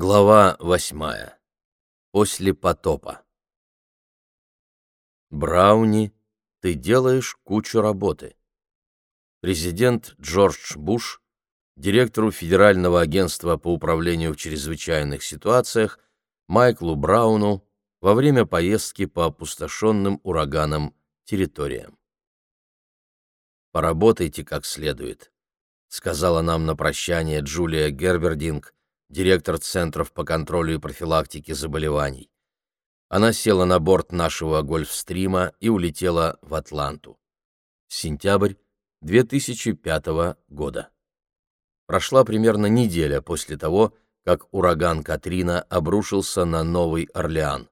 Глава восьмая. После потопа. Брауни, ты делаешь кучу работы. Президент Джордж Буш, директору Федерального агентства по управлению в чрезвычайных ситуациях Майклу Брауну во время поездки по опустошенным ураганом территориям. «Поработайте как следует», — сказала нам на прощание Джулия Гербердинг, директор Центров по контролю и профилактике заболеваний. Она села на борт нашего Гольфстрима и улетела в Атланту. Сентябрь 2005 года. Прошла примерно неделя после того, как ураган Катрина обрушился на Новый Орлеан.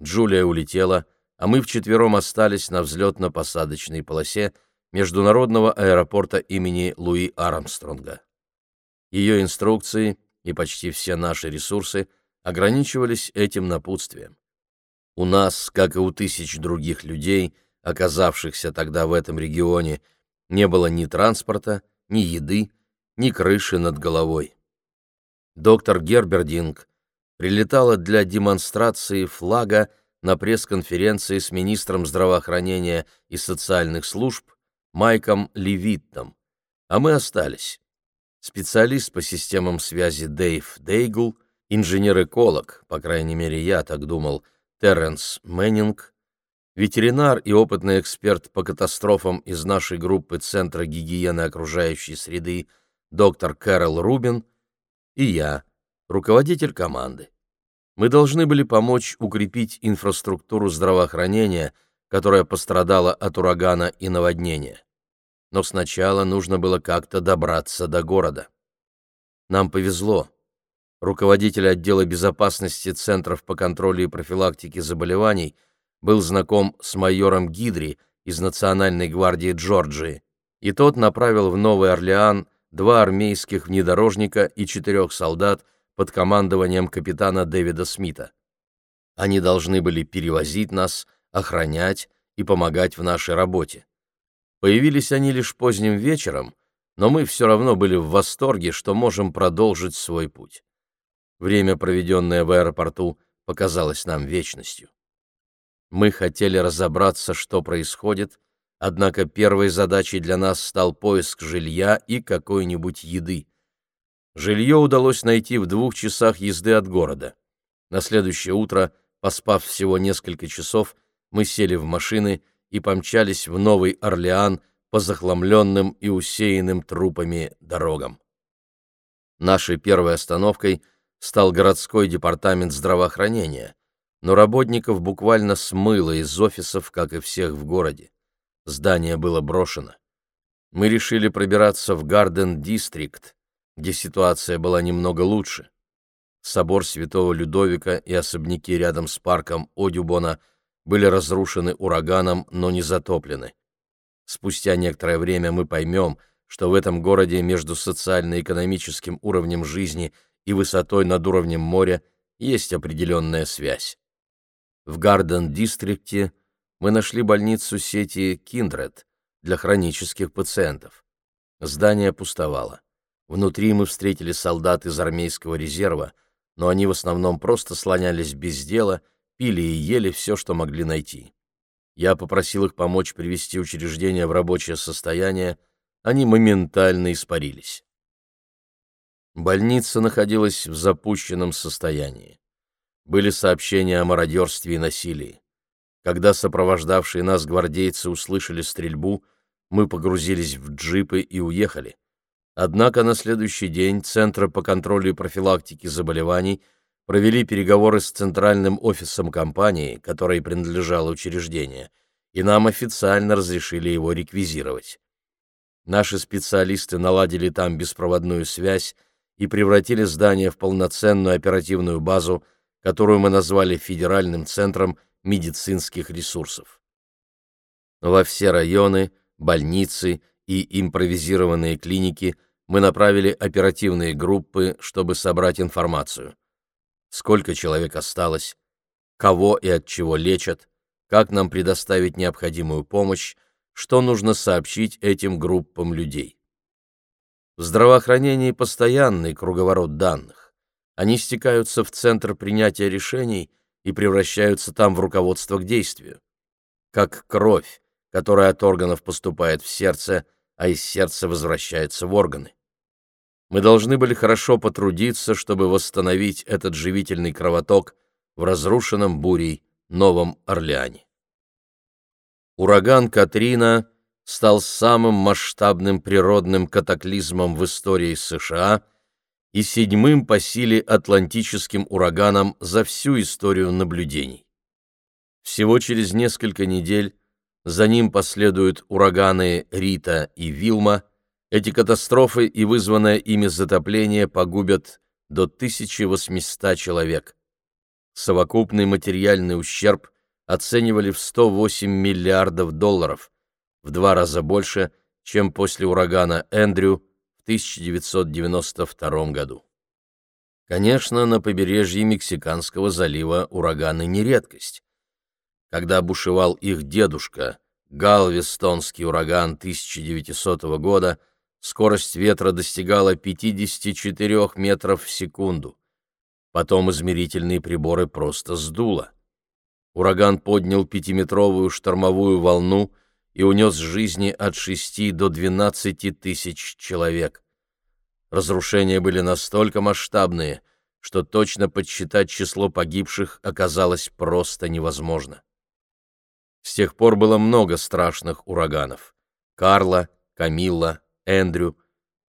Джулия улетела, а мы вчетвером остались на взлетно-посадочной полосе международного аэропорта имени Луи Армстронга. Ее инструкции и почти все наши ресурсы ограничивались этим напутствием. У нас, как и у тысяч других людей, оказавшихся тогда в этом регионе, не было ни транспорта, ни еды, ни крыши над головой. Доктор Гербердинг прилетала для демонстрации флага на пресс-конференции с министром здравоохранения и социальных служб Майком Левиттом, а мы остались специалист по системам связи Дэйв Дейгл, инженер-эколог, по крайней мере, я так думал, Терренс Мэннинг, ветеринар и опытный эксперт по катастрофам из нашей группы Центра гигиены окружающей среды доктор Кэрол Рубин и я, руководитель команды. Мы должны были помочь укрепить инфраструктуру здравоохранения, которая пострадала от урагана и наводнения но сначала нужно было как-то добраться до города. Нам повезло. Руководитель отдела безопасности Центров по контролю и профилактике заболеваний был знаком с майором Гидри из Национальной гвардии Джорджии, и тот направил в Новый Орлеан два армейских внедорожника и четырех солдат под командованием капитана Дэвида Смита. Они должны были перевозить нас, охранять и помогать в нашей работе. Появились они лишь поздним вечером, но мы все равно были в восторге, что можем продолжить свой путь. Время, проведенное в аэропорту, показалось нам вечностью. Мы хотели разобраться, что происходит, однако первой задачей для нас стал поиск жилья и какой-нибудь еды. Жилье удалось найти в двух часах езды от города. На следующее утро, поспав всего несколько часов, мы сели в машины и помчались в Новый Орлеан по захламленным и усеянным трупами дорогам. Нашей первой остановкой стал городской департамент здравоохранения, но работников буквально смыло из офисов, как и всех в городе. Здание было брошено. Мы решили пробираться в Гарден-дистрикт, где ситуация была немного лучше. Собор Святого Людовика и особняки рядом с парком Одюбона – были разрушены ураганом, но не затоплены. Спустя некоторое время мы поймем, что в этом городе между социально-экономическим уровнем жизни и высотой над уровнем моря есть определенная связь. В Гарден-дистрикте мы нашли больницу сети Киндред для хронических пациентов. Здание пустовало. Внутри мы встретили солдат из армейского резерва, но они в основном просто слонялись без дела – пили и ели все, что могли найти. Я попросил их помочь привести учреждение в рабочее состояние, они моментально испарились. Больница находилась в запущенном состоянии. Были сообщения о мародерстве и насилии. Когда сопровождавшие нас гвардейцы услышали стрельбу, мы погрузились в джипы и уехали. Однако на следующий день Центр по контролю и профилактике заболеваний – провели переговоры с центральным офисом компании, которой принадлежало учреждение, и нам официально разрешили его реквизировать. Наши специалисты наладили там беспроводную связь и превратили здание в полноценную оперативную базу, которую мы назвали Федеральным центром медицинских ресурсов. Во все районы, больницы и импровизированные клиники мы направили оперативные группы, чтобы собрать информацию сколько человек осталось, кого и от чего лечат, как нам предоставить необходимую помощь, что нужно сообщить этим группам людей. В здравоохранении постоянный круговорот данных. они стекаются в центр принятия решений и превращаются там в руководство к действию. Как кровь, которая от органов поступает в сердце, а из сердца возвращается в органы. Мы должны были хорошо потрудиться, чтобы восстановить этот живительный кровоток в разрушенном бурей Новом Орлеане. Ураган Катрина стал самым масштабным природным катаклизмом в истории США и седьмым по силе атлантическим ураганом за всю историю наблюдений. Всего через несколько недель за ним последуют ураганы Рита и Вилма. Эти катастрофы и вызванное ими затопление погубят до 1800 человек. Совокупный материальный ущерб оценивали в 108 миллиардов долларов, в два раза больше, чем после урагана Эндрю в 1992 году. Конечно, на побережье Мексиканского залива ураганы не редкость. Когда бушевал их дедушка, Галвестонский ураган 1900 года, скорость ветра достигала 54 метров в секунду. Потом измерительные приборы просто сдуло. Ураган поднял пятиметровую штормовую волну и унес жизни от 6 до 12 тысяч человек. Разрушения были настолько масштабные, что точно подсчитать число погибших оказалось просто невозможно. С тех пор было много страшных ураганов. Карла, Камилла, Эндрю,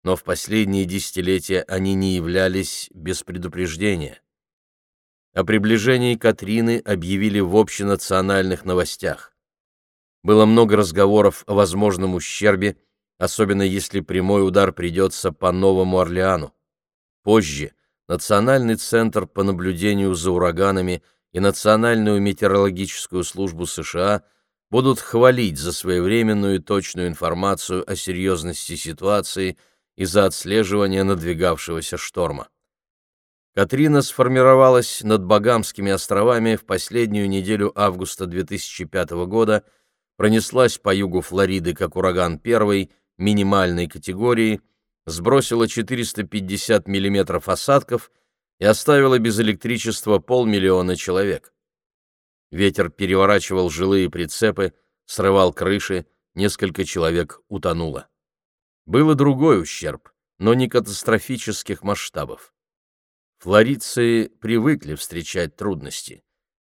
но в последние десятилетия они не являлись без предупреждения. О приближении Катрины объявили в общенациональных новостях. Было много разговоров о возможном ущербе, особенно если прямой удар придется по Новому Орлеану. Позже Национальный центр по наблюдению за ураганами – и Национальную метеорологическую службу США будут хвалить за своевременную и точную информацию о серьезности ситуации и за отслеживание надвигавшегося шторма. Катрина сформировалась над Багамскими островами в последнюю неделю августа 2005 года, пронеслась по югу Флориды как ураган первой, минимальной категории, сбросила 450 мм осадков – и оставила без электричества полмиллиона человек. Ветер переворачивал жилые прицепы, срывал крыши, несколько человек утонуло. Был и другой ущерб, но не катастрофических масштабов. Флоридцы привыкли встречать трудности,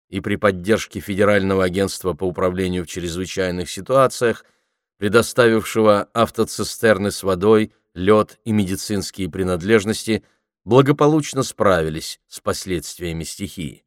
и при поддержке Федерального агентства по управлению в чрезвычайных ситуациях, предоставившего автоцистерны с водой, лед и медицинские принадлежности, благополучно справились с последствиями стихии.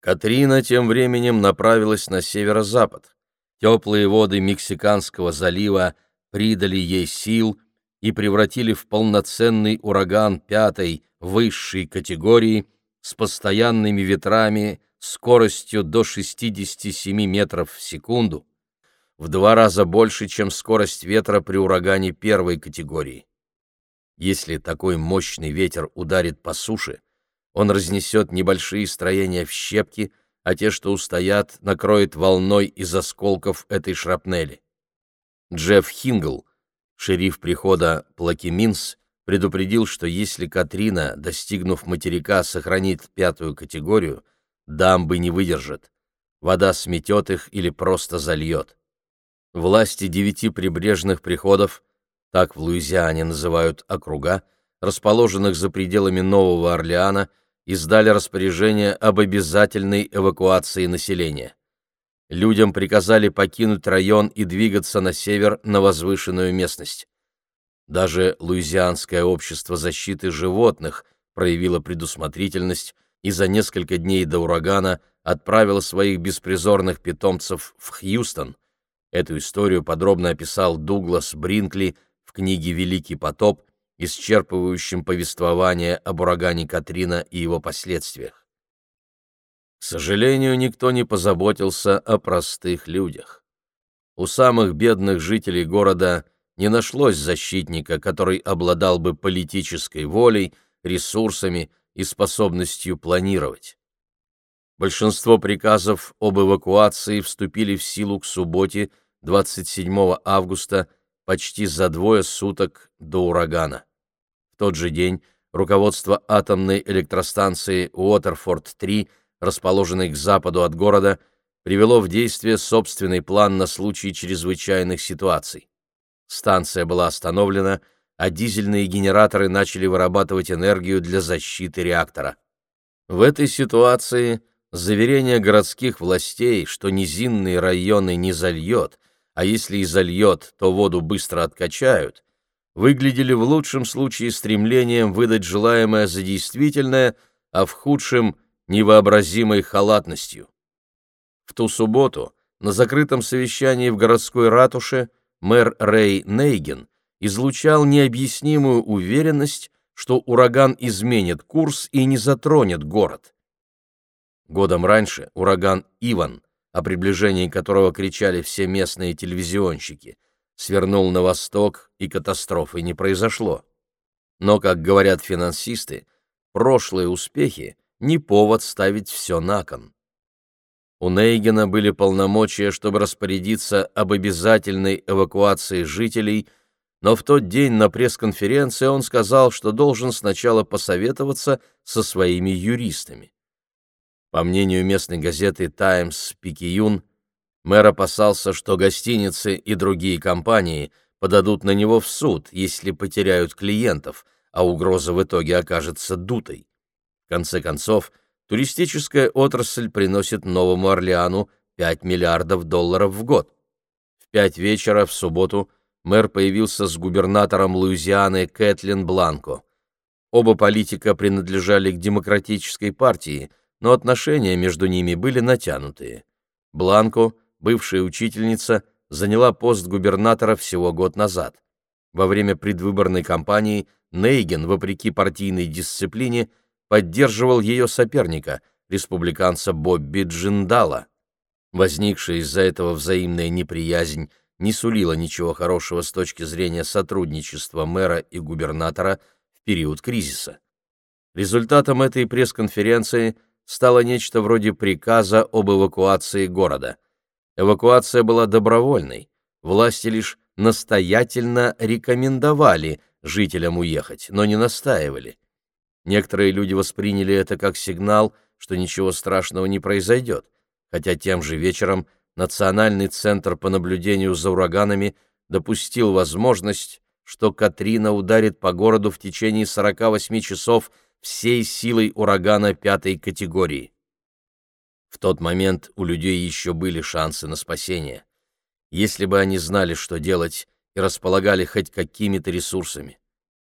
Катрина тем временем направилась на северо-запад. Теплые воды Мексиканского залива придали ей сил и превратили в полноценный ураган пятой, высшей категории с постоянными ветрами скоростью до 67 метров в секунду, в два раза больше, чем скорость ветра при урагане первой категории. Если такой мощный ветер ударит по суше, он разнесет небольшие строения в щепки, а те, что устоят, накроет волной из осколков этой шрапнели. Джефф Хингл, шериф прихода Плакиминс, предупредил, что если Катрина, достигнув материка, сохранит пятую категорию, дамбы не выдержат. Вода сметет их или просто зальет. Власти девяти прибрежных приходов так в Луизиане называют округа, расположенных за пределами Нового Орлеана, издали распоряжение об обязательной эвакуации населения. Людям приказали покинуть район и двигаться на север на возвышенную местность. Даже Луизианское общество защиты животных проявило предусмотрительность и за несколько дней до урагана отправило своих беспризорных питомцев в Хьюстон. Эту историю подробно описал Дуглас Бринкли книге «Великий потоп», исчерпывающем повествование об урагане Катрина и его последствиях. К сожалению, никто не позаботился о простых людях. У самых бедных жителей города не нашлось защитника, который обладал бы политической волей, ресурсами и способностью планировать. Большинство приказов об эвакуации вступили в силу к субботе 27 августа почти за двое суток до урагана. В тот же день руководство атомной электростанции Уотерфорд-3, расположенной к западу от города, привело в действие собственный план на случай чрезвычайных ситуаций. Станция была остановлена, а дизельные генераторы начали вырабатывать энергию для защиты реактора. В этой ситуации заверение городских властей, что низинные районы не зальет, а если и зальет, то воду быстро откачают, выглядели в лучшем случае стремлением выдать желаемое за действительное, а в худшем — невообразимой халатностью. В ту субботу на закрытом совещании в городской ратуше мэр Рэй Нейген излучал необъяснимую уверенность, что ураган изменит курс и не затронет город. Годом раньше ураган Иван, о приближении которого кричали все местные телевизионщики, свернул на восток, и катастрофы не произошло. Но, как говорят финансисты, прошлые успехи — не повод ставить все на кон. У Нейгена были полномочия, чтобы распорядиться об обязательной эвакуации жителей, но в тот день на пресс-конференции он сказал, что должен сначала посоветоваться со своими юристами. По мнению местной газеты «Таймс Пикиюн», мэр опасался, что гостиницы и другие компании подадут на него в суд, если потеряют клиентов, а угроза в итоге окажется дутой. В конце концов, туристическая отрасль приносит Новому Орлеану 5 миллиардов долларов в год. В пять вечера в субботу мэр появился с губернатором Луизианы Кэтлин Бланко. Оба политика принадлежали к демократической партии, но отношения между ними были натянутые. Бланко, бывшая учительница, заняла пост губернатора всего год назад. Во время предвыборной кампании Нейген, вопреки партийной дисциплине, поддерживал ее соперника, республиканца Бобби Джиндала. Возникшая из-за этого взаимная неприязнь не сулила ничего хорошего с точки зрения сотрудничества мэра и губернатора в период кризиса. Результатом этой пресс-конференции стало нечто вроде приказа об эвакуации города. Эвакуация была добровольной, власти лишь настоятельно рекомендовали жителям уехать, но не настаивали. Некоторые люди восприняли это как сигнал, что ничего страшного не произойдет, хотя тем же вечером Национальный центр по наблюдению за ураганами допустил возможность, что Катрина ударит по городу в течение 48 часов всей силой урагана пятой категории. В тот момент у людей еще были шансы на спасение. Если бы они знали, что делать, и располагали хоть какими-то ресурсами.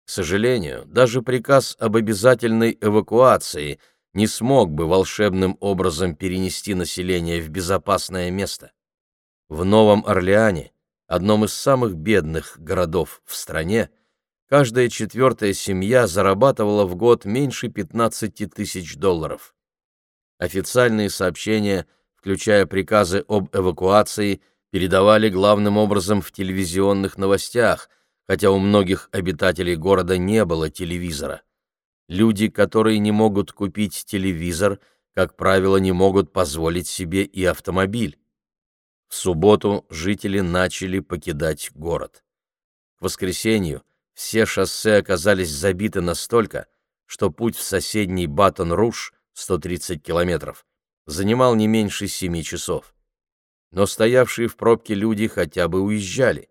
К сожалению, даже приказ об обязательной эвакуации не смог бы волшебным образом перенести население в безопасное место. В Новом Орлеане, одном из самых бедных городов в стране, каждая четвертая семья зарабатывала в год меньше 15 тысяч долларов. Официальные сообщения, включая приказы об эвакуации, передавали главным образом в телевизионных новостях – хотя у многих обитателей города не было телевизора. Люди, которые не могут купить телевизор, как правило, не могут позволить себе и автомобиль. В субботу жители начали покидать город. К воскресенью все шоссе оказались забиты настолько, что путь в соседний Батон-Руш, 130 километров, занимал не меньше семи часов. Но стоявшие в пробке люди хотя бы уезжали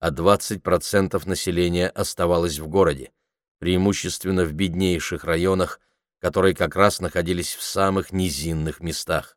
а 20% населения оставалось в городе, преимущественно в беднейших районах, которые как раз находились в самых низинных местах.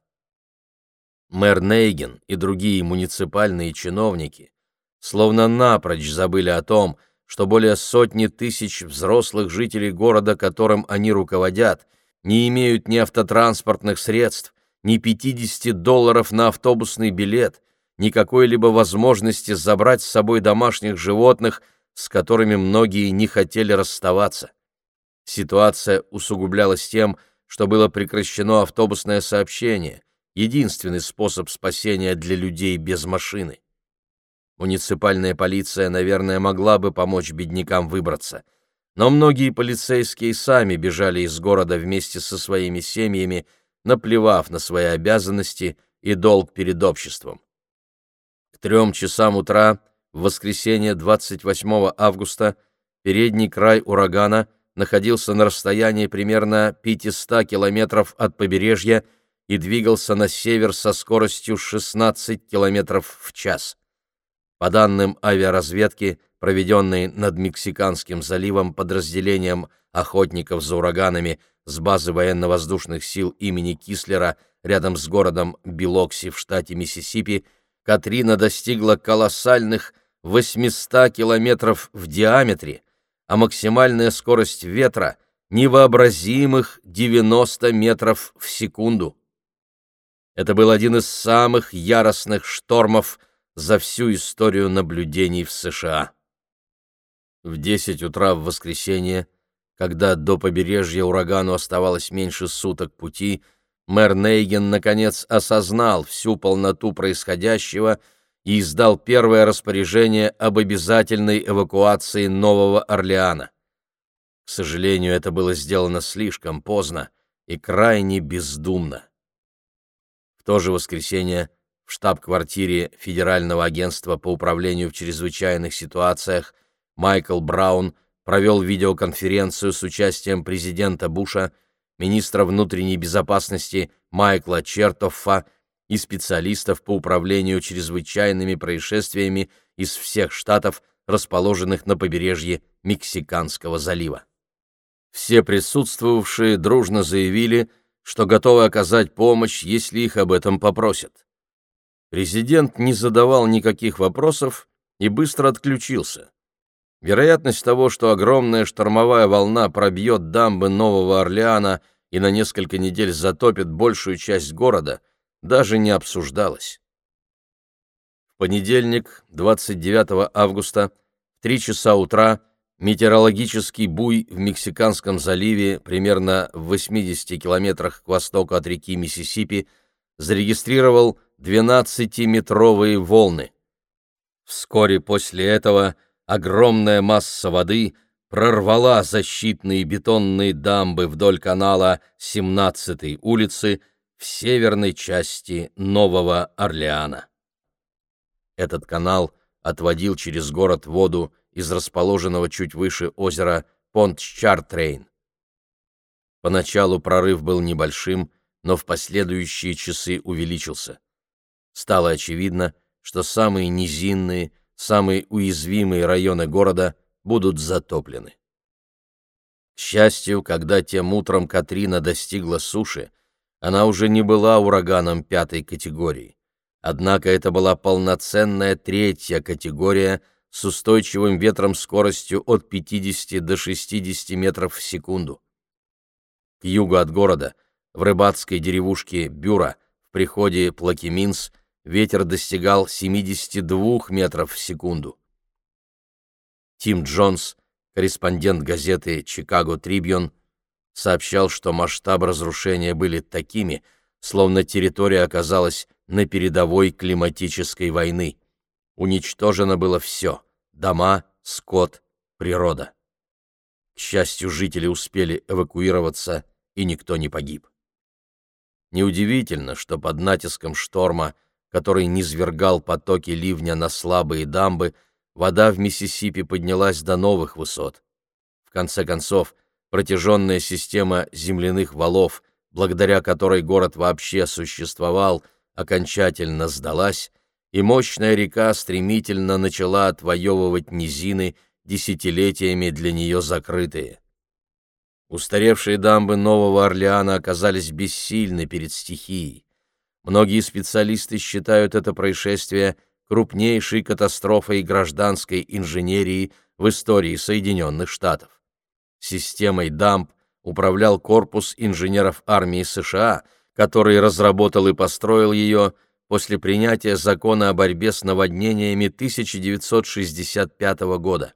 Мэр Нейген и другие муниципальные чиновники словно напрочь забыли о том, что более сотни тысяч взрослых жителей города, которым они руководят, не имеют ни автотранспортных средств, ни 50 долларов на автобусный билет, ни какой-либо возможности забрать с собой домашних животных, с которыми многие не хотели расставаться. Ситуация усугублялась тем, что было прекращено автобусное сообщение, единственный способ спасения для людей без машины. Муниципальная полиция, наверное, могла бы помочь беднякам выбраться, но многие полицейские сами бежали из города вместе со своими семьями, наплевав на свои обязанности и долг перед обществом трем часам утра в воскресенье 28 августа передний край урагана находился на расстоянии примерно 500 километров от побережья и двигался на север со скоростью 16 километров в час. По данным авиаразведки, проведенной над Мексиканским заливом подразделением охотников за ураганами с базы военно-воздушных сил имени Кислера рядом с городом Билокси в штате Миссисипи, Катрина достигла колоссальных 800 километров в диаметре, а максимальная скорость ветра — невообразимых 90 метров в секунду. Это был один из самых яростных штормов за всю историю наблюдений в США. В 10 утра в воскресенье, когда до побережья урагану оставалось меньше суток пути, мэр Нейген наконец осознал всю полноту происходящего и издал первое распоряжение об обязательной эвакуации Нового Орлеана. К сожалению, это было сделано слишком поздно и крайне бездумно. В то же воскресенье в штаб-квартире Федерального агентства по управлению в чрезвычайных ситуациях Майкл Браун провел видеоконференцию с участием президента Буша, министра внутренней безопасности Майкла Чертоффа и специалистов по управлению чрезвычайными происшествиями из всех штатов, расположенных на побережье Мексиканского залива. Все присутствовавшие дружно заявили, что готовы оказать помощь, если их об этом попросят. Президент не задавал никаких вопросов и быстро отключился. Вероятность того, что огромная штормовая волна пробьет дамбы Нового Орлеана и на несколько недель затопит большую часть города, даже не обсуждалось. В понедельник, 29 августа, в 3 часа утра, метеорологический буй в Мексиканском заливе, примерно в 80 километрах к востоку от реки Миссисипи, зарегистрировал 12-метровые волны. Вскоре после этого огромная масса воды прорвала защитные бетонные дамбы вдоль канала 17-й улицы, в северной части Нового Орлеана. Этот канал отводил через город воду из расположенного чуть выше озера Понт-Чартрейн. Поначалу прорыв был небольшим, но в последующие часы увеличился. Стало очевидно, что самые низинные, самые уязвимые районы города будут затоплены. К счастью, когда тем утром Катрина достигла суши, она уже не была ураганом пятой категории. Однако это была полноценная третья категория с устойчивым ветром скоростью от 50 до 60 метров в секунду. К югу от города, в рыбацкой деревушке Бюра, в приходе Плакиминс, ветер достигал 72 метров в секунду. Тим Джонс, корреспондент газеты «Чикаго Трибьон», сообщал, что масштабы разрушения были такими, словно территория оказалась на передовой климатической войны. Уничтожено было все — дома, скот, природа. К счастью, жители успели эвакуироваться, и никто не погиб. Неудивительно, что под натиском шторма, который низвергал потоки ливня на слабые дамбы, вода в Миссисипи поднялась до новых высот. В конце концов, протяженная система земляных валов, благодаря которой город вообще существовал, окончательно сдалась, и мощная река стремительно начала отвоевывать низины, десятилетиями для нее закрытые. Устаревшие дамбы Нового Орлеана оказались бессильны перед стихией. Многие специалисты считают это происшествие крупнейшей катастрофой гражданской инженерии в истории Соединенных Штатов. Системой дамб управлял корпус инженеров армии США, который разработал и построил ее после принятия закона о борьбе с наводнениями 1965 года.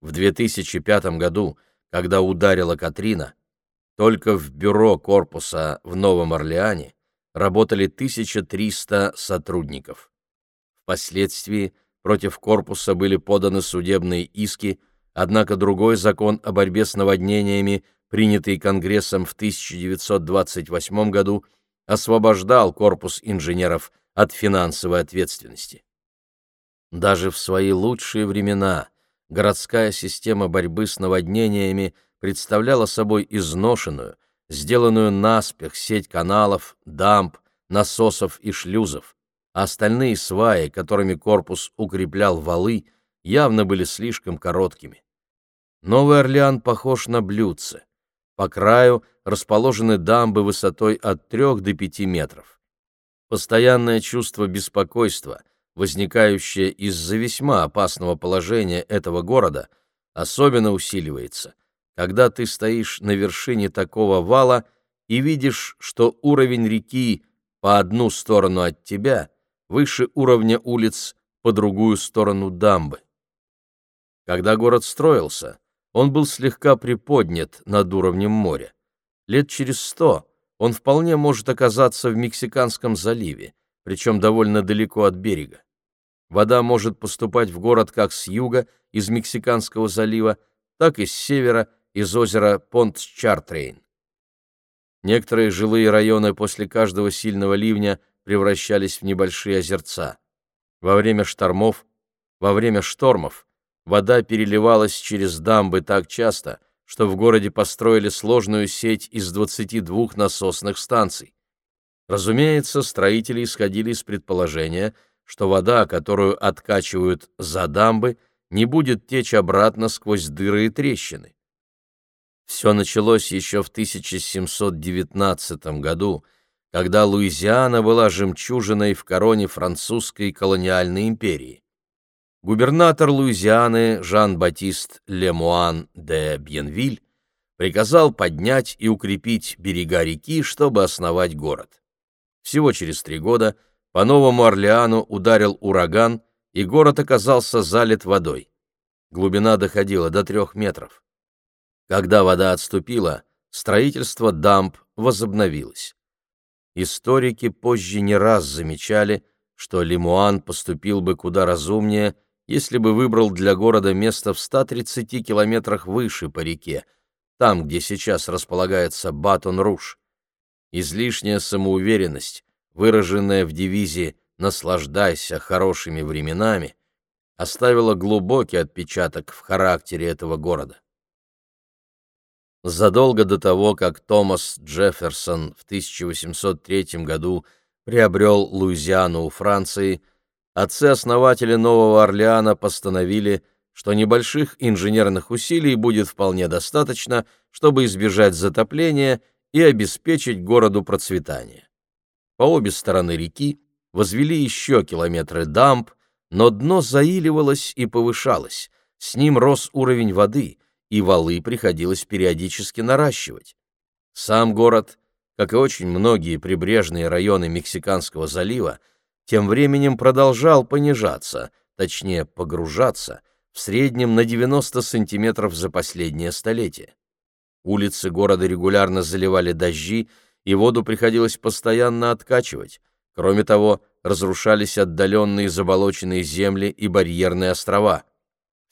В 2005 году, когда ударила Катрина, только в бюро корпуса в Новом Орлеане работали 1300 сотрудников. Впоследствии против корпуса были поданы судебные иски – Однако другой закон о борьбе с наводнениями, принятый Конгрессом в 1928 году, освобождал корпус инженеров от финансовой ответственности. Даже в свои лучшие времена городская система борьбы с наводнениями представляла собой изношенную, сделанную наспех сеть каналов, дамб, насосов и шлюзов, а остальные сваи, которыми корпус укреплял валы, явно были слишком короткими. Новый Орлеан похож на блюдце. По краю расположены дамбы высотой от 3 до 5 метров. Постоянное чувство беспокойства, возникающее из-за весьма опасного положения этого города, особенно усиливается, когда ты стоишь на вершине такого вала и видишь, что уровень реки по одну сторону от тебя выше уровня улиц по другую сторону дамбы. Когда город строился, он был слегка приподнят над уровнем моря. Лет через сто он вполне может оказаться в Мексиканском заливе, причем довольно далеко от берега. Вода может поступать в город как с юга, из Мексиканского залива, так и с севера, из озера Понт-Чартрейн. Некоторые жилые районы после каждого сильного ливня превращались в небольшие озерца. Во время штормов, во время штормов вода переливалась через дамбы так часто, что в городе построили сложную сеть из 22 насосных станций. Разумеется, строители исходили из предположения, что вода, которую откачивают за дамбы, не будет течь обратно сквозь дыры и трещины. Все началось еще в 1719 году, когда Луизиана была жемчужиной в короне французской колониальной империи. Губернатор Луизианы Жан-Батист Лемуан де Бьенвиль приказал поднять и укрепить берега реки, чтобы основать город. Всего через три года по Новому Орлеану ударил ураган, и город оказался залит водой. Глубина доходила до трех метров. Когда вода отступила, строительство дамб возобновилось. Историки позже не раз замечали, что Лимуан поступил бы куда разумнее, если бы выбрал для города место в 130 километрах выше по реке, там, где сейчас располагается Батон-Руш. Излишняя самоуверенность, выраженная в девизе «наслаждайся хорошими временами», оставила глубокий отпечаток в характере этого города задолго до того, как Томас Джефферсон в 1803 году приобрел Луизиану у Франции, отцы-основатели Нового Орлеана постановили, что небольших инженерных усилий будет вполне достаточно, чтобы избежать затопления и обеспечить городу процветание. По обе стороны реки возвели еще километры дамб, но дно заиливалось и повышалось, с ним рос уровень воды, и валы приходилось периодически наращивать. Сам город, как и очень многие прибрежные районы Мексиканского залива, тем временем продолжал понижаться, точнее погружаться, в среднем на 90 сантиметров за последнее столетие. Улицы города регулярно заливали дожди, и воду приходилось постоянно откачивать. Кроме того, разрушались отдаленные заболоченные земли и барьерные острова.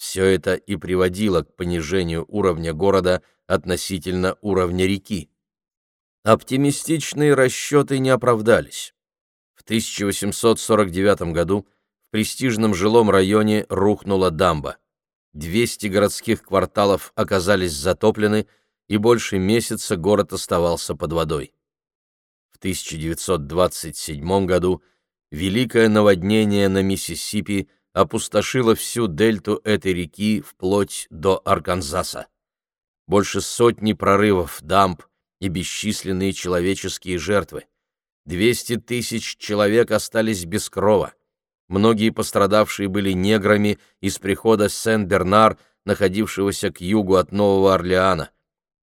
Все это и приводило к понижению уровня города относительно уровня реки. Оптимистичные расчеты не оправдались. В 1849 году в престижном жилом районе рухнула дамба. 200 городских кварталов оказались затоплены, и больше месяца город оставался под водой. В 1927 году великое наводнение на Миссисипи – опустошила всю дельту этой реки вплоть до Арканзаса. Больше сотни прорывов дамб и бесчисленные человеческие жертвы. 200 тысяч человек остались без крова. Многие пострадавшие были неграми из прихода Сен-Бернар, находившегося к югу от Нового Орлеана.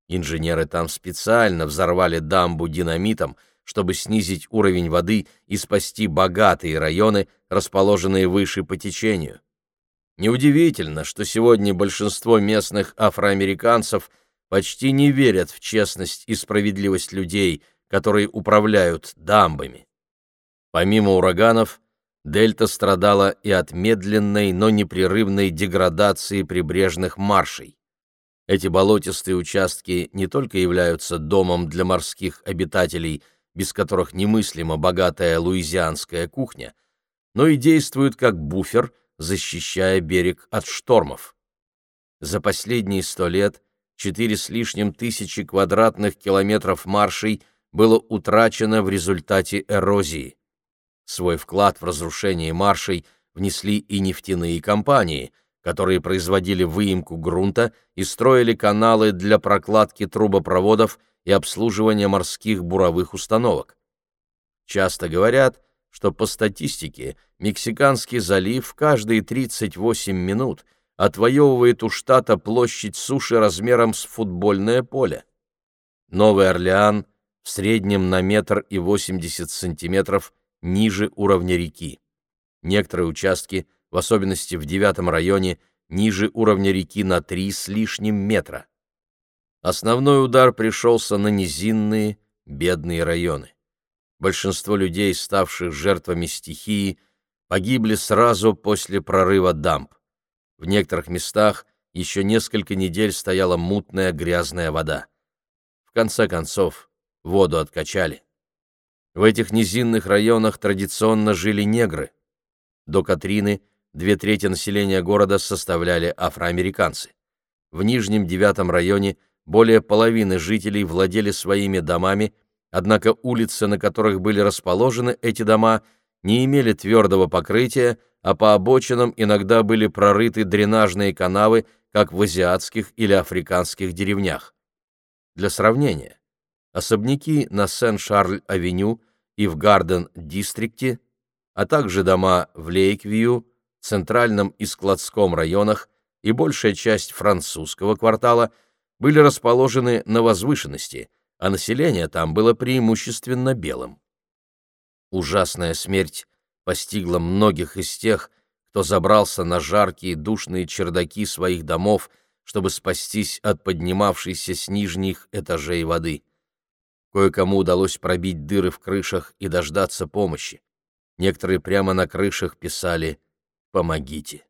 Инженеры там специально взорвали дамбу динамитом, чтобы снизить уровень воды и спасти богатые районы, расположенные выше по течению. Неудивительно, что сегодня большинство местных афроамериканцев почти не верят в честность и справедливость людей, которые управляют дамбами. Помимо ураганов, дельта страдала и от медленной, но непрерывной деградации прибрежных маршей. Эти болотистые участки не только являются домом для морских обитателей – без которых немыслима богатая луизианская кухня, но и действуют как буфер, защищая берег от штормов. За последние сто лет четыре с лишним тысячи квадратных километров маршей было утрачено в результате эрозии. Свой вклад в разрушение маршей внесли и нефтяные компании, которые производили выемку грунта и строили каналы для прокладки трубопроводов и обслуживания морских буровых установок. Часто говорят, что по статистике Мексиканский залив каждые 38 минут отвоевывает у штата площадь суши размером с футбольное поле. Новый Орлеан в среднем на метр и 80 сантиметров ниже уровня реки. Некоторые участки, в особенности в девятом районе, ниже уровня реки на 3 с лишним метра. Основной удар пришелся на низинные, бедные районы. Большинство людей, ставших жертвами стихии, погибли сразу после прорыва дамб. В некоторых местах еще несколько недель стояла мутная грязная вода. В конце концов, воду откачали. В этих низинных районах традиционно жили негры. До Катрины две трети населения города составляли афроамериканцы. В Нижнем девятом районе более половины жителей владели своими домами, однако улицы, на которых были расположены эти дома, не имели твердого покрытия, а по обочинам иногда были прорыты дренажные канавы, как в азиатских или африканских деревнях. Для сравнения, особняки на Сен-Шарль-авеню и в Гарден-дистрикте, а также дома в Лейквью, Центральном и Складском районах и большая часть французского квартала были расположены на возвышенности, а население там было преимущественно белым. Ужасная смерть постигла многих из тех, кто забрался на жаркие душные чердаки своих домов, чтобы спастись от поднимавшейся с нижних этажей воды. Кое-кому удалось пробить дыры в крышах и дождаться помощи. Некоторые прямо на крышах писали «Помогите».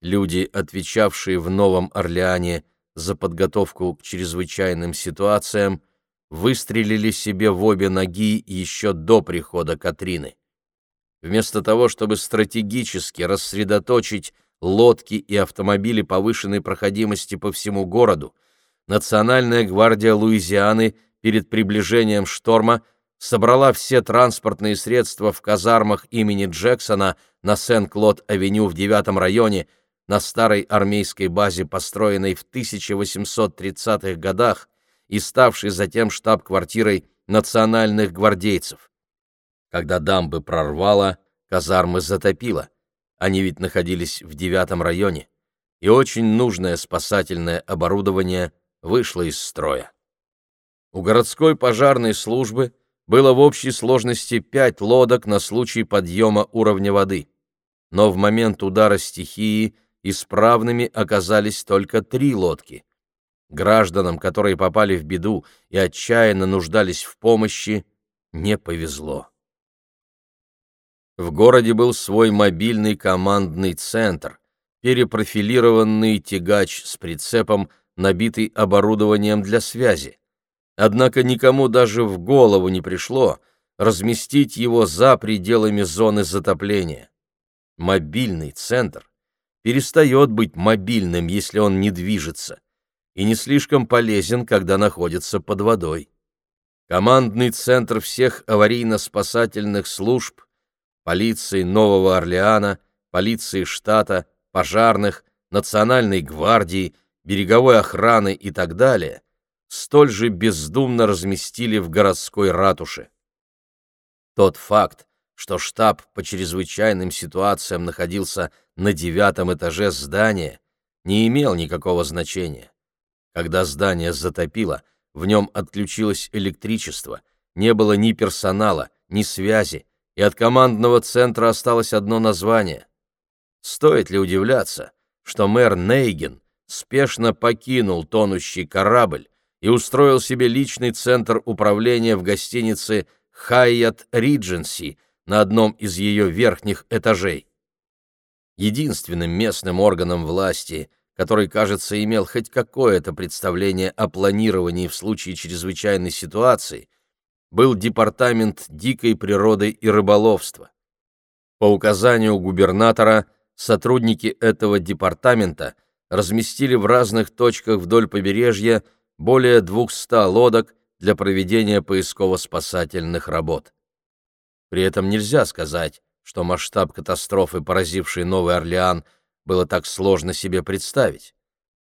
Люди, отвечавшие в Новом Орлеане за подготовку к чрезвычайным ситуациям, выстрелили себе в обе ноги еще до прихода Катрины. Вместо того, чтобы стратегически рассредоточить лодки и автомобили повышенной проходимости по всему городу, Национальная гвардия Луизианы перед приближением шторма собрала все транспортные средства в казармах имени Джексона на Сен-Клод-авеню в девятом районе, на старой армейской базе, построенной в 1830-х годах и ставшей затем штаб-квартирой национальных гвардейцев. Когда дамбы прорвало, казармы затопило. Они ведь находились в девятом районе, и очень нужное спасательное оборудование вышло из строя. У городской пожарной службы было в общей сложности пять лодок на случай подъема уровня воды, но в момент удара стихии исправными оказались только три лодки. Гражданам, которые попали в беду и отчаянно нуждались в помощи, не повезло. В городе был свой мобильный командный центр, перепрофилированный тягач с прицепом, набитый оборудованием для связи. Однако никому даже в голову не пришло разместить его за пределами зоны затопления. Мобильный центр перестает быть мобильным, если он не движется, и не слишком полезен, когда находится под водой. Командный центр всех аварийно-спасательных служб полиции Нового Орлеана, полиции штата, пожарных, национальной гвардии, береговой охраны и так далее, столь же бездумно разместили в городской ратуше. Тот факт, что штаб по чрезвычайным ситуациям находился на девятом этаже здания, не имел никакого значения. Когда здание затопило, в нем отключилось электричество, не было ни персонала, ни связи, и от командного центра осталось одно название. Стоит ли удивляться, что мэр Нейген спешно покинул тонущий корабль и устроил себе личный центр управления в гостинице Hyatt Regency на одном из ее верхних этажей. Единственным местным органом власти, который, кажется, имел хоть какое-то представление о планировании в случае чрезвычайной ситуации, был Департамент дикой природы и рыболовства. По указанию губернатора сотрудники этого департамента разместили в разных точках вдоль побережья более 200 лодок для проведения поисково-спасательных работ. При этом нельзя сказать, что масштаб катастрофы, поразившей Новый Орлеан, было так сложно себе представить.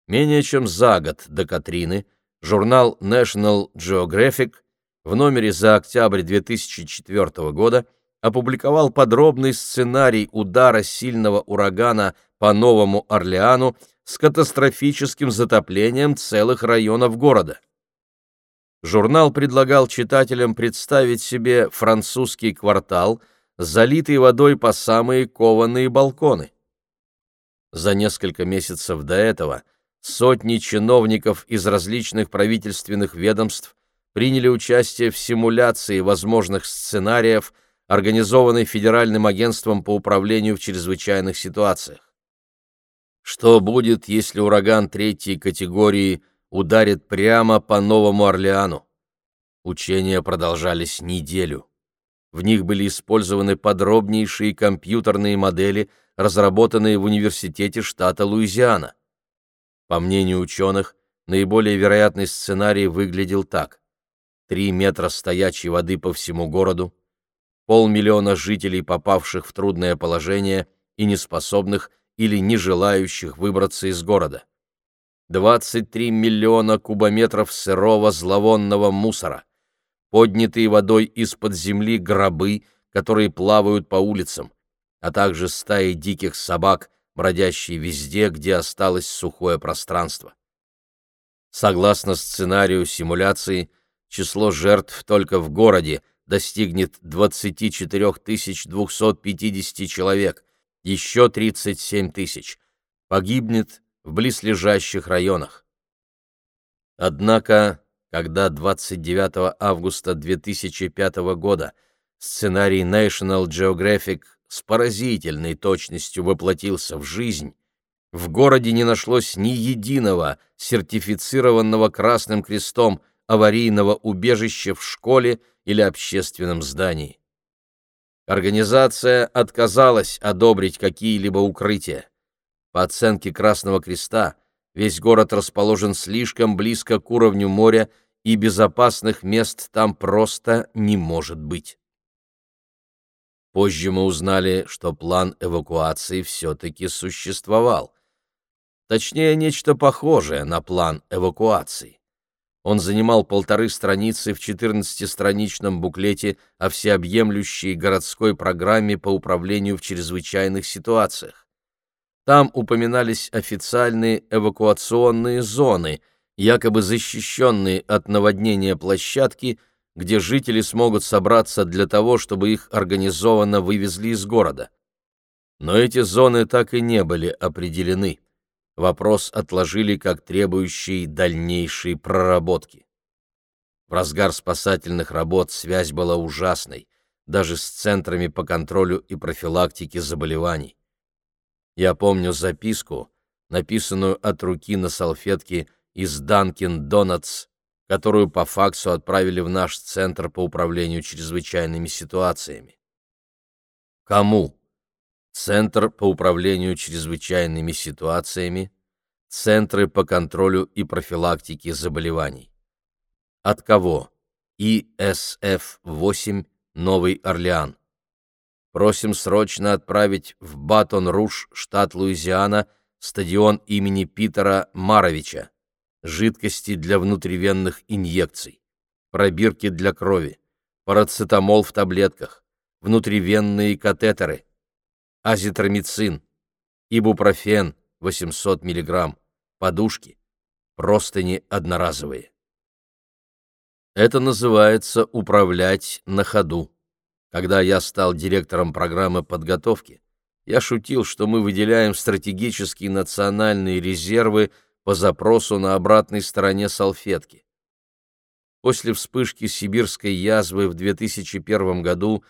Менее чем за год до Катрины журнал National Geographic в номере за октябрь 2004 года опубликовал подробный сценарий удара сильного урагана по Новому Орлеану с катастрофическим затоплением целых районов города. Журнал предлагал читателям представить себе французский квартал, залитый водой по самые кованые балконы. За несколько месяцев до этого сотни чиновников из различных правительственных ведомств приняли участие в симуляции возможных сценариев, организованной Федеральным агентством по управлению в чрезвычайных ситуациях. Что будет, если ураган третьей категории ударит прямо по Новому Орлеану? Учения продолжались неделю. В них были использованы подробнейшие компьютерные модели, разработанные в университете штата Луизиана. По мнению ученых, наиболее вероятный сценарий выглядел так. Три метра стоячей воды по всему городу, полмиллиона жителей, попавших в трудное положение и неспособных или не желающих выбраться из города. 23 миллиона кубометров сырого зловонного мусора, поднятые водой из-под земли гробы, которые плавают по улицам, а также стаи диких собак, бродящие везде, где осталось сухое пространство. Согласно сценарию симуляции, число жертв только в городе достигнет 24 250 человек, еще 37 тысяч, погибнет в близлежащих районах. Однако, когда 29 августа 2005 года сценарий National Geographic с поразительной точностью воплотился в жизнь, в городе не нашлось ни единого сертифицированного Красным Крестом аварийного убежища в школе или общественном здании. Организация отказалась одобрить какие-либо укрытия. По оценке Красного Креста, весь город расположен слишком близко к уровню моря, и безопасных мест там просто не может быть. Позже мы узнали, что план эвакуации все-таки существовал. Точнее, нечто похожее на план эвакуации. Он занимал полторы страницы в 14-страничном буклете о всеобъемлющей городской программе по управлению в чрезвычайных ситуациях. Там упоминались официальные эвакуационные зоны, якобы защищенные от наводнения площадки, где жители смогут собраться для того, чтобы их организованно вывезли из города. Но эти зоны так и не были определены вопрос отложили как требующий дальнейшей проработки. В разгар спасательных работ связь была ужасной, даже с центрами по контролю и профилактике заболеваний. Я помню записку, написанную от руки на салфетке из Данкин Донатс, которую по факсу отправили в наш Центр по управлению чрезвычайными ситуациями. Кому? Центр по управлению чрезвычайными ситуациями, Центры по контролю и профилактике заболеваний. От кого? ИСФ-8 Новый Орлеан. Просим срочно отправить в Батон-Руш, штат Луизиана, стадион имени Питера Маровича. Жидкости для внутривенных инъекций, пробирки для крови, парацетамол в таблетках, внутривенные катетеры, азитромицин, ибупрофен 800 мг, подушки, простыни одноразовые. Это называется управлять на ходу. Когда я стал директором программы подготовки, я шутил, что мы выделяем стратегические национальные резервы по запросу на обратной стороне салфетки. После вспышки сибирской язвы в 2001 году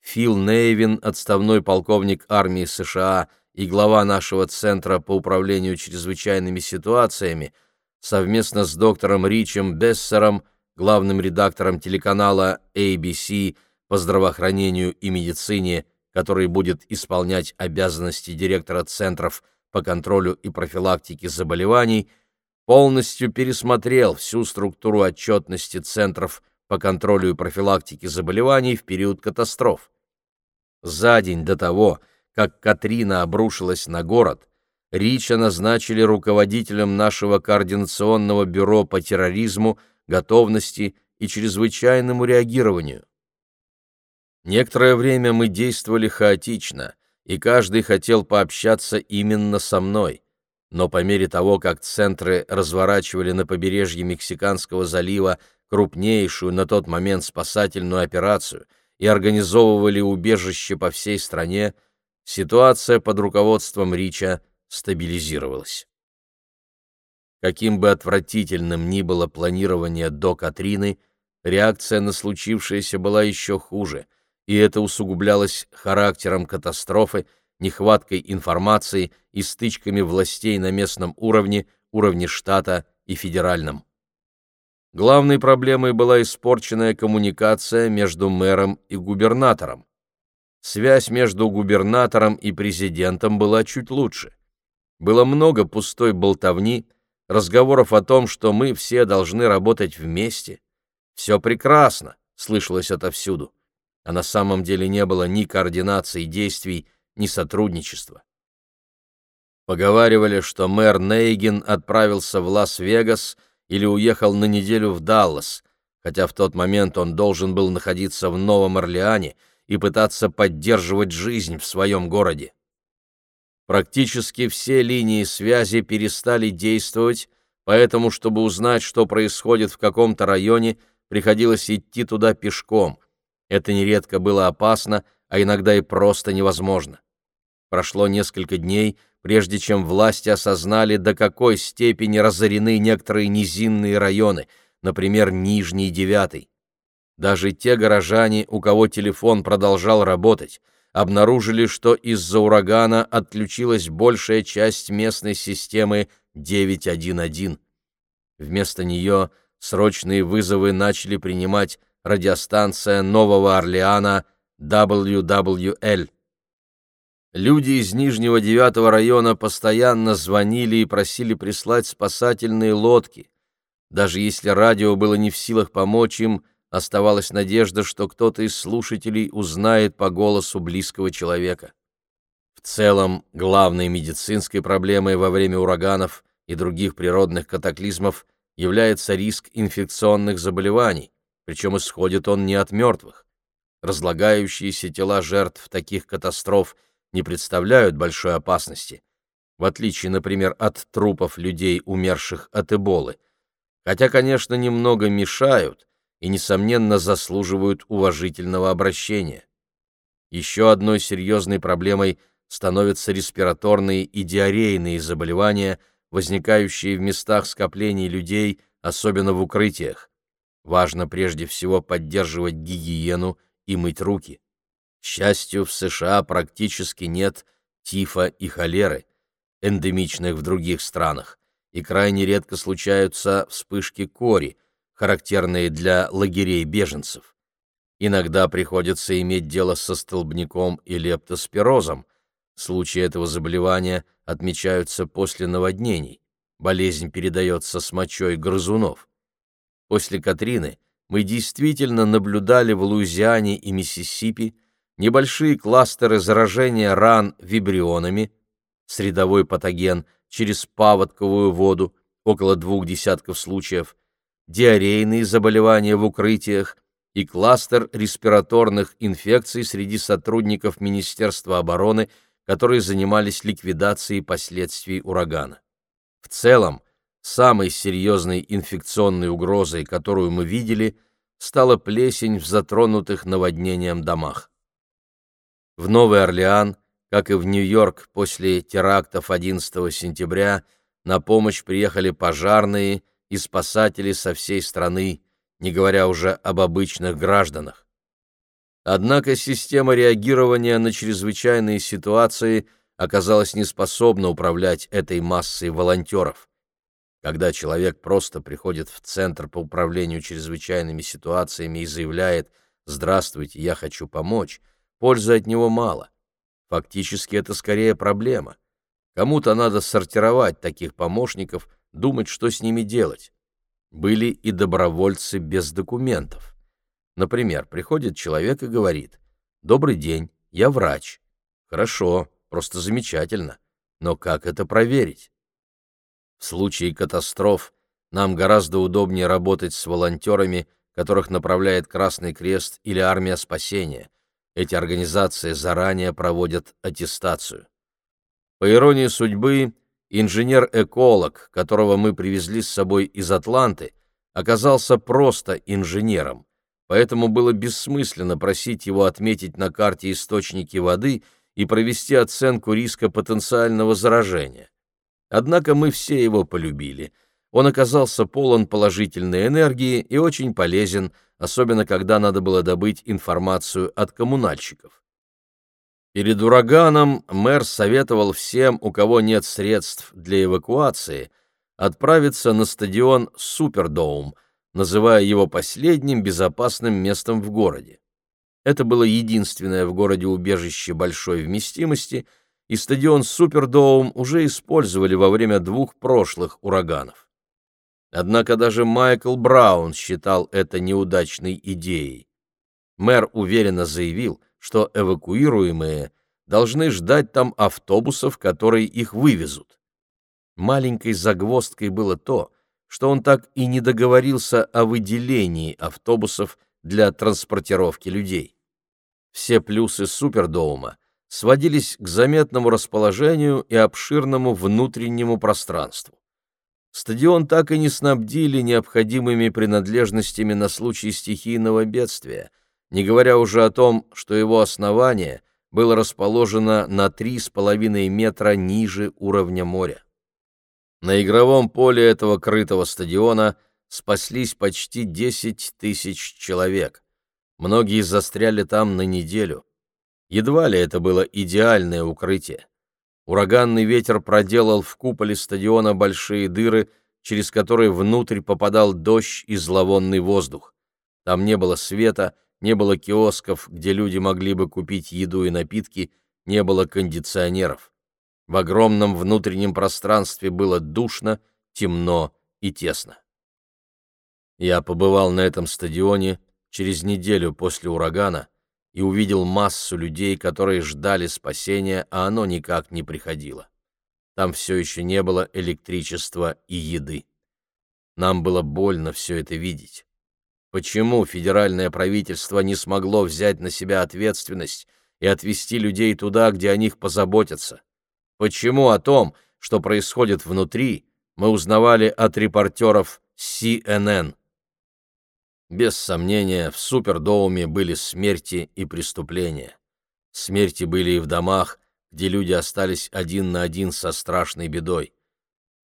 Фил Нейвин, отставной полковник армии США и глава нашего Центра по управлению чрезвычайными ситуациями, совместно с доктором Ричем Бессером, главным редактором телеканала ABC по здравоохранению и медицине, который будет исполнять обязанности директора Центров по контролю и профилактике заболеваний полностью пересмотрел всю структуру отчетности центров по контролю и профилактике заболеваний в период катастроф. За день до того, как Катрина обрушилась на город, Рича назначили руководителем нашего координационного бюро по терроризму, готовности и чрезвычайному реагированию. Некоторое время мы действовали хаотично, и каждый хотел пообщаться именно со мной. Но по мере того, как центры разворачивали на побережье Мексиканского залива крупнейшую на тот момент спасательную операцию и организовывали убежище по всей стране, ситуация под руководством Рича стабилизировалась. Каким бы отвратительным ни было планирование до Катрины, реакция на случившееся была еще хуже — и это усугублялось характером катастрофы, нехваткой информации и стычками властей на местном уровне, уровне штата и федеральном. Главной проблемой была испорченная коммуникация между мэром и губернатором. Связь между губернатором и президентом была чуть лучше. Было много пустой болтовни, разговоров о том, что мы все должны работать вместе. «Все прекрасно», — слышалось отовсюду а на самом деле не было ни координации действий, ни сотрудничества. Поговаривали, что мэр Нейген отправился в Лас-Вегас или уехал на неделю в Даллас, хотя в тот момент он должен был находиться в Новом Орлеане и пытаться поддерживать жизнь в своем городе. Практически все линии связи перестали действовать, поэтому, чтобы узнать, что происходит в каком-то районе, приходилось идти туда пешком — это нередко было опасно, а иногда и просто невозможно. Прошло несколько дней, прежде чем власти осознали, до какой степени разорены некоторые низинные районы, например, Нижний Девятый. Даже те горожане, у кого телефон продолжал работать, обнаружили, что из-за урагана отключилась большая часть местной системы 911. Вместо нее срочные вызовы начали принимать радиостанция Нового Орлеана WWL. Люди из Нижнего девятого района постоянно звонили и просили прислать спасательные лодки. Даже если радио было не в силах помочь им, оставалась надежда, что кто-то из слушателей узнает по голосу близкого человека. В целом, главной медицинской проблемой во время ураганов и других природных катаклизмов является риск инфекционных заболеваний, причем исходит он не от мертвых. Разлагающиеся тела жертв таких катастроф не представляют большой опасности, в отличие, например, от трупов людей, умерших от эболы, хотя, конечно, немного мешают и, несомненно, заслуживают уважительного обращения. Еще одной серьезной проблемой становятся респираторные и диарейные заболевания, возникающие в местах скоплений людей, особенно в укрытиях. Важно прежде всего поддерживать гигиену и мыть руки. Счастью, в США практически нет тифа и холеры, эндемичных в других странах, и крайне редко случаются вспышки кори, характерные для лагерей беженцев. Иногда приходится иметь дело со столбняком и лептоспирозом. Случаи этого заболевания отмечаются после наводнений. Болезнь передается с мочой грызунов. После Катрины мы действительно наблюдали в Луизиане и Миссисипи небольшие кластеры заражения ран вибрионами, средовой патоген через паводковую воду, около двух десятков случаев, диарейные заболевания в укрытиях и кластер респираторных инфекций среди сотрудников Министерства обороны, которые занимались ликвидацией последствий урагана. В целом, Самой серьезной инфекционной угрозой, которую мы видели, стала плесень в затронутых наводнением домах. В Новый Орлеан, как и в Нью-Йорк после терактов 11 сентября, на помощь приехали пожарные и спасатели со всей страны, не говоря уже об обычных гражданах. Однако система реагирования на чрезвычайные ситуации оказалась неспособна управлять этой массой волонтеров. Когда человек просто приходит в Центр по управлению чрезвычайными ситуациями и заявляет «Здравствуйте, я хочу помочь», пользы от него мало. Фактически это скорее проблема. Кому-то надо сортировать таких помощников, думать, что с ними делать. Были и добровольцы без документов. Например, приходит человек и говорит, «Добрый день, я врач». Хорошо, просто замечательно. Но как это проверить? В случае катастроф нам гораздо удобнее работать с волонтерами, которых направляет Красный Крест или Армия спасения. Эти организации заранее проводят аттестацию. По иронии судьбы, инженер-эколог, которого мы привезли с собой из Атланты, оказался просто инженером, поэтому было бессмысленно просить его отметить на карте источники воды и провести оценку риска потенциального заражения. Однако мы все его полюбили — он оказался полон положительной энергии и очень полезен, особенно когда надо было добыть информацию от коммунальщиков. Перед ураганом мэр советовал всем, у кого нет средств для эвакуации, отправиться на стадион Супердоум, называя его последним безопасным местом в городе. Это было единственное в городе убежище большой вместимости, и стадион Супердоум уже использовали во время двух прошлых ураганов. Однако даже Майкл Браун считал это неудачной идеей. Мэр уверенно заявил, что эвакуируемые должны ждать там автобусов, которые их вывезут. Маленькой загвоздкой было то, что он так и не договорился о выделении автобусов для транспортировки людей. Все плюсы Супердоума сводились к заметному расположению и обширному внутреннему пространству. Стадион так и не снабдили необходимыми принадлежностями на случай стихийного бедствия, не говоря уже о том, что его основание было расположено на 3,5 метра ниже уровня моря. На игровом поле этого крытого стадиона спаслись почти 10 тысяч человек. Многие застряли там на неделю. Едва ли это было идеальное укрытие. Ураганный ветер проделал в куполе стадиона большие дыры, через которые внутрь попадал дождь и зловонный воздух. Там не было света, не было киосков, где люди могли бы купить еду и напитки, не было кондиционеров. В огромном внутреннем пространстве было душно, темно и тесно. Я побывал на этом стадионе через неделю после урагана, и увидел массу людей, которые ждали спасения, а оно никак не приходило. Там все еще не было электричества и еды. Нам было больно все это видеть. Почему федеральное правительство не смогло взять на себя ответственность и отвезти людей туда, где о них позаботятся? Почему о том, что происходит внутри, мы узнавали от репортеров CNN? Без сомнения, в Супердоуме были смерти и преступления. Смерти были и в домах, где люди остались один на один со страшной бедой.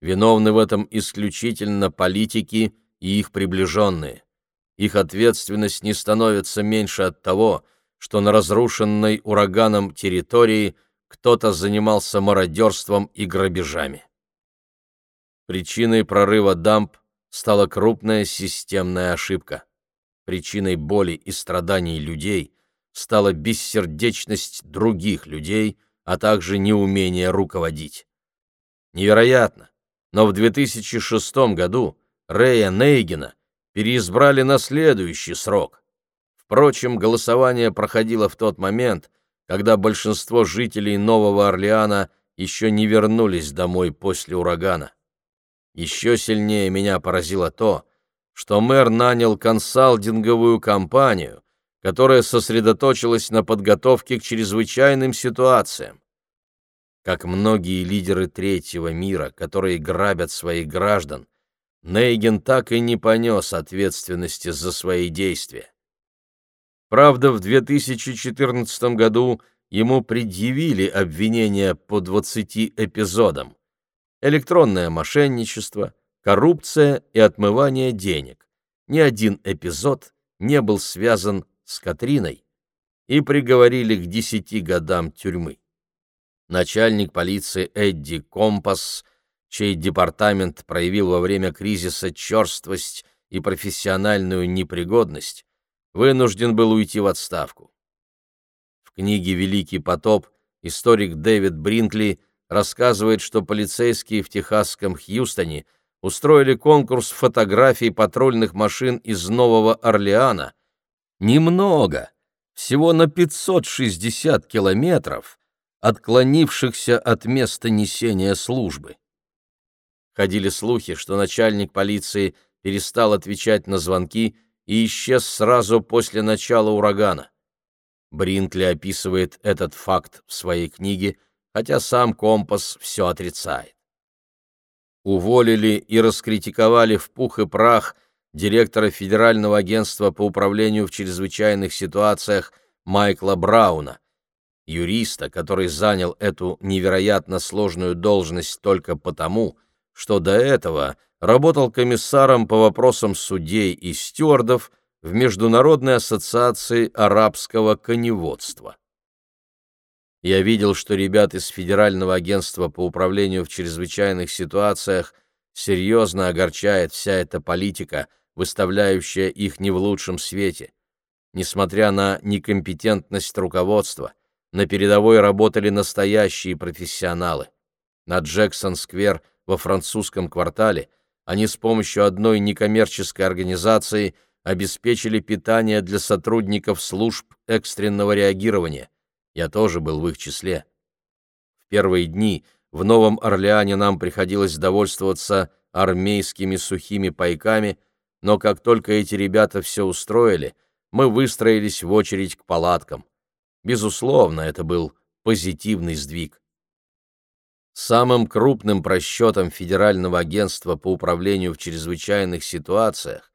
Виновны в этом исключительно политики и их приближенные. Их ответственность не становится меньше от того, что на разрушенной ураганом территории кто-то занимался мародерством и грабежами. Причиной прорыва дамб стала крупная системная ошибка. Причиной боли и страданий людей стала бессердечность других людей, а также неумение руководить. Невероятно, но в 2006 году Рэя Нейгена переизбрали на следующий срок. Впрочем, голосование проходило в тот момент, когда большинство жителей Нового Орлеана еще не вернулись домой после урагана. Еще сильнее меня поразило то, что мэр нанял консалтинговую компанию, которая сосредоточилась на подготовке к чрезвычайным ситуациям. Как многие лидеры третьего мира, которые грабят своих граждан, Нейген так и не понес ответственности за свои действия. Правда, в 2014 году ему предъявили обвинения по 20 эпизодам. Электронное мошенничество – коррупция и отмывание денег. Ни один эпизод не был связан с Катриной и приговорили к десяти годам тюрьмы. Начальник полиции Эдди Компас, чей департамент проявил во время кризиса черствость и профессиональную непригодность, вынужден был уйти в отставку. В книге «Великий потоп» историк Дэвид Бринкли рассказывает, что полицейские в техасском Хьюстоне устроили конкурс фотографий патрульных машин из Нового Орлеана. Немного, всего на 560 километров, отклонившихся от места несения службы. Ходили слухи, что начальник полиции перестал отвечать на звонки и исчез сразу после начала урагана. Бринкли описывает этот факт в своей книге, хотя сам компас все отрицает. Уволили и раскритиковали в пух и прах директора Федерального агентства по управлению в чрезвычайных ситуациях Майкла Брауна, юриста, который занял эту невероятно сложную должность только потому, что до этого работал комиссаром по вопросам судей и стюардов в Международной ассоциации арабского коневодства. Я видел, что ребят из Федерального агентства по управлению в чрезвычайных ситуациях серьезно огорчает вся эта политика, выставляющая их не в лучшем свете. Несмотря на некомпетентность руководства, на передовой работали настоящие профессионалы. На Джексон-сквер во французском квартале они с помощью одной некоммерческой организации обеспечили питание для сотрудников служб экстренного реагирования. Я тоже был в их числе. В первые дни в Новом Орлеане нам приходилось довольствоваться армейскими сухими пайками, но как только эти ребята все устроили, мы выстроились в очередь к палаткам. Безусловно, это был позитивный сдвиг. Самым крупным просчетом Федерального агентства по управлению в чрезвычайных ситуациях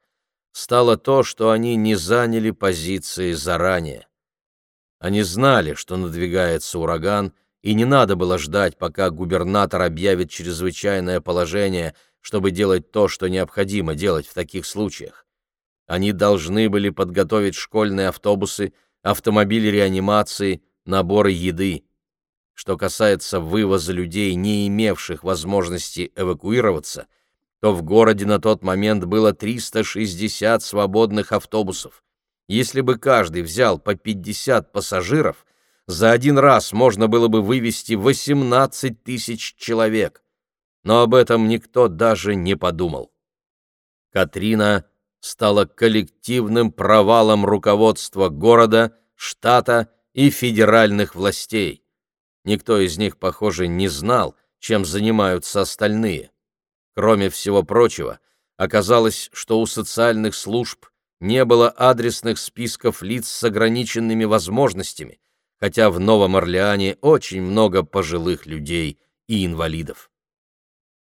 стало то, что они не заняли позиции заранее. Они знали, что надвигается ураган, и не надо было ждать, пока губернатор объявит чрезвычайное положение, чтобы делать то, что необходимо делать в таких случаях. Они должны были подготовить школьные автобусы, автомобили реанимации, наборы еды. Что касается вывоза людей, не имевших возможности эвакуироваться, то в городе на тот момент было 360 свободных автобусов. Если бы каждый взял по 50 пассажиров, за один раз можно было бы вывести 18 тысяч человек. Но об этом никто даже не подумал. Катрина стала коллективным провалом руководства города, штата и федеральных властей. Никто из них, похоже, не знал, чем занимаются остальные. Кроме всего прочего, оказалось, что у социальных служб не было адресных списков лиц с ограниченными возможностями, хотя в Новом Орлеане очень много пожилых людей и инвалидов.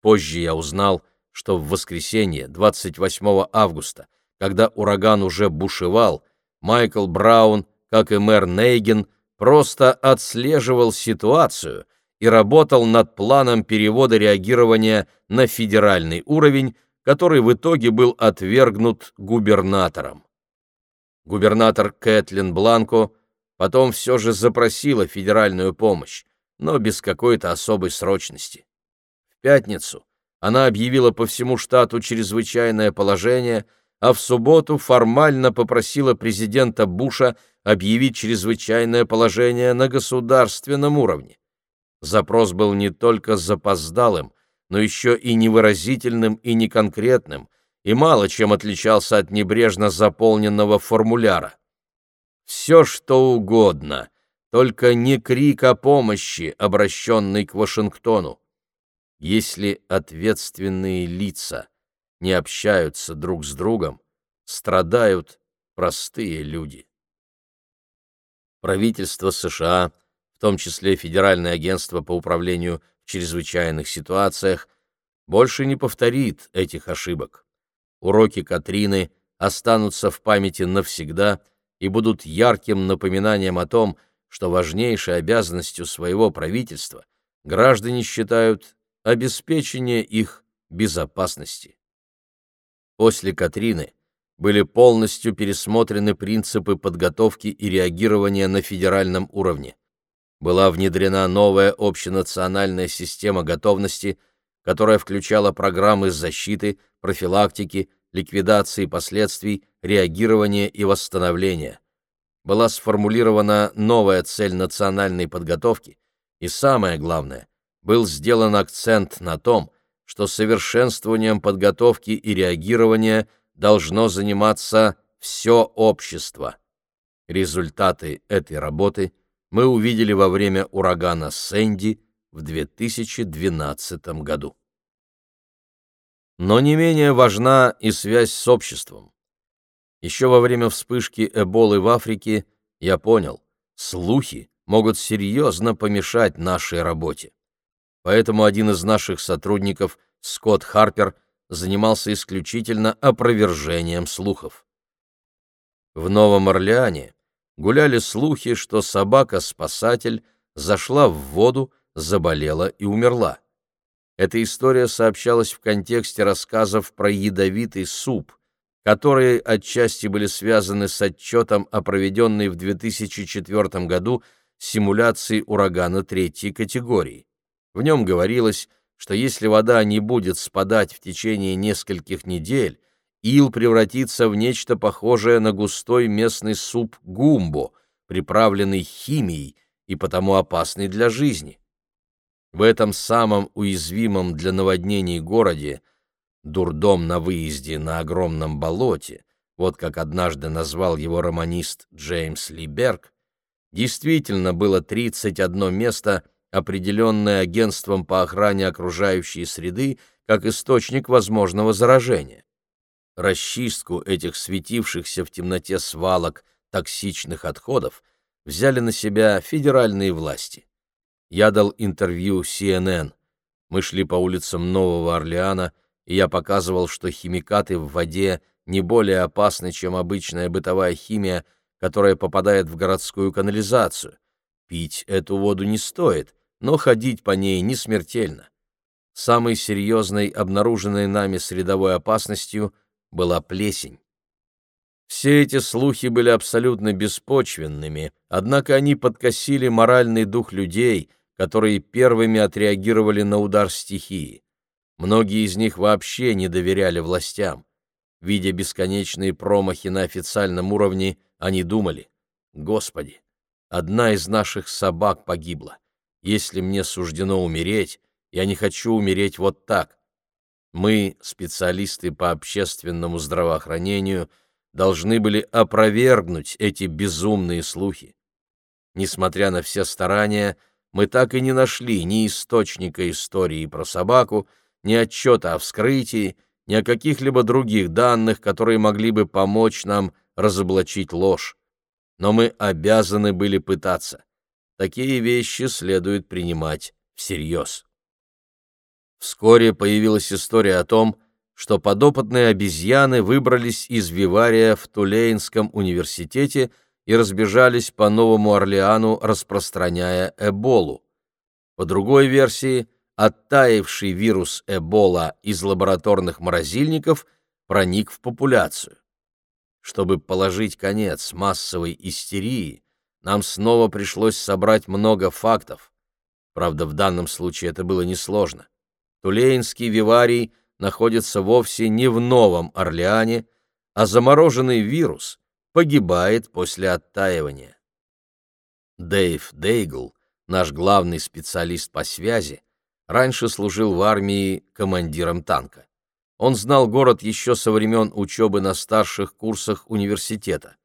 Позже я узнал, что в воскресенье, 28 августа, когда ураган уже бушевал, Майкл Браун, как и мэр Нейген, просто отслеживал ситуацию и работал над планом перевода реагирования на федеральный уровень, который в итоге был отвергнут губернатором. Губернатор Кэтлин Бланко потом все же запросила федеральную помощь, но без какой-то особой срочности. В пятницу она объявила по всему штату чрезвычайное положение, а в субботу формально попросила президента Буша объявить чрезвычайное положение на государственном уровне. Запрос был не только запоздалым, но еще и невыразительным и неконкретным, и мало чем отличался от небрежно заполненного формуляра. Все что угодно, только не крик о помощи, обращенный к Вашингтону если ответственные лица не общаются друг с другом, страдают простые люди. Правительство США, в том числе Федеральное агентство по управлению в чрезвычайных ситуациях, больше не повторит этих ошибок. Уроки Катрины останутся в памяти навсегда и будут ярким напоминанием о том, что важнейшей обязанностью своего правительства граждане считают обеспечение их безопасности. После Катрины были полностью пересмотрены принципы подготовки и реагирования на федеральном уровне. Была внедрена новая общенациональная система готовности, которая включала программы защиты, профилактики, ликвидации последствий, реагирования и восстановления. Была сформулирована новая цель национальной подготовки и, самое главное, был сделан акцент на том, что совершенствованием подготовки и реагирования должно заниматься все общество. Результаты этой работы мы увидели во время урагана Сэнди в 2012 году. Но не менее важна и связь с обществом. Еще во время вспышки Эболы в Африке я понял, слухи могут серьезно помешать нашей работе. Поэтому один из наших сотрудников, Скотт Харпер, занимался исключительно опровержением слухов. В Новом Орлеане гуляли слухи, что собака-спасатель зашла в воду, заболела и умерла. Эта история сообщалась в контексте рассказов про ядовитый суп, которые отчасти были связаны с отчетом о проведенной в 2004 году симуляции урагана третьей категории. В нем говорилось, что если вода не будет спадать в течение нескольких недель, ил превратится в нечто похожее на густой местный суп гумбо, приправленный химией и потому опасный для жизни. В этом самом уязвимом для наводнений городе, дурдом на выезде на огромном болоте, вот как однажды назвал его романист Джеймс Либерг, действительно было 31 место, определенное агентством по охране окружающей среды как источник возможного заражения. Расчистку этих светившихся в темноте свалок токсичных отходов взяли на себя федеральные власти. Я дал интервью CNN. Мы шли по улицам Нового Орлеана, и я показывал, что химикаты в воде не более опасны, чем обычная бытовая химия, которая попадает в городскую канализацию. Пить эту воду не стоит, но ходить по ней не смертельно. Самой серьезной обнаруженной нами средовой опасностью была плесень. Все эти слухи были абсолютно беспочвенными, однако они подкосили моральный дух людей — которые первыми отреагировали на удар стихии. Многие из них вообще не доверяли властям. Видя бесконечные промахи на официальном уровне, они думали, «Господи, одна из наших собак погибла. Если мне суждено умереть, я не хочу умереть вот так». Мы, специалисты по общественному здравоохранению, должны были опровергнуть эти безумные слухи. Несмотря на все старания, мы так и не нашли ни источника истории про собаку, ни отчета о вскрытии, ни о каких-либо других данных, которые могли бы помочь нам разоблачить ложь. Но мы обязаны были пытаться. Такие вещи следует принимать всерьез. Вскоре появилась история о том, что подопытные обезьяны выбрались из вивария в Тулейнском университете – и разбежались по Новому Орлеану, распространяя Эболу. По другой версии, оттаивший вирус Эбола из лабораторных морозильников проник в популяцию. Чтобы положить конец массовой истерии, нам снова пришлось собрать много фактов. Правда, в данном случае это было несложно. Тулейнский виварий находится вовсе не в Новом Орлеане, а замороженный вирус погибает после оттаивания. Дэйв Дейгл, наш главный специалист по связи, раньше служил в армии командиром танка. Он знал город еще со времен учебы на старших курсах университета.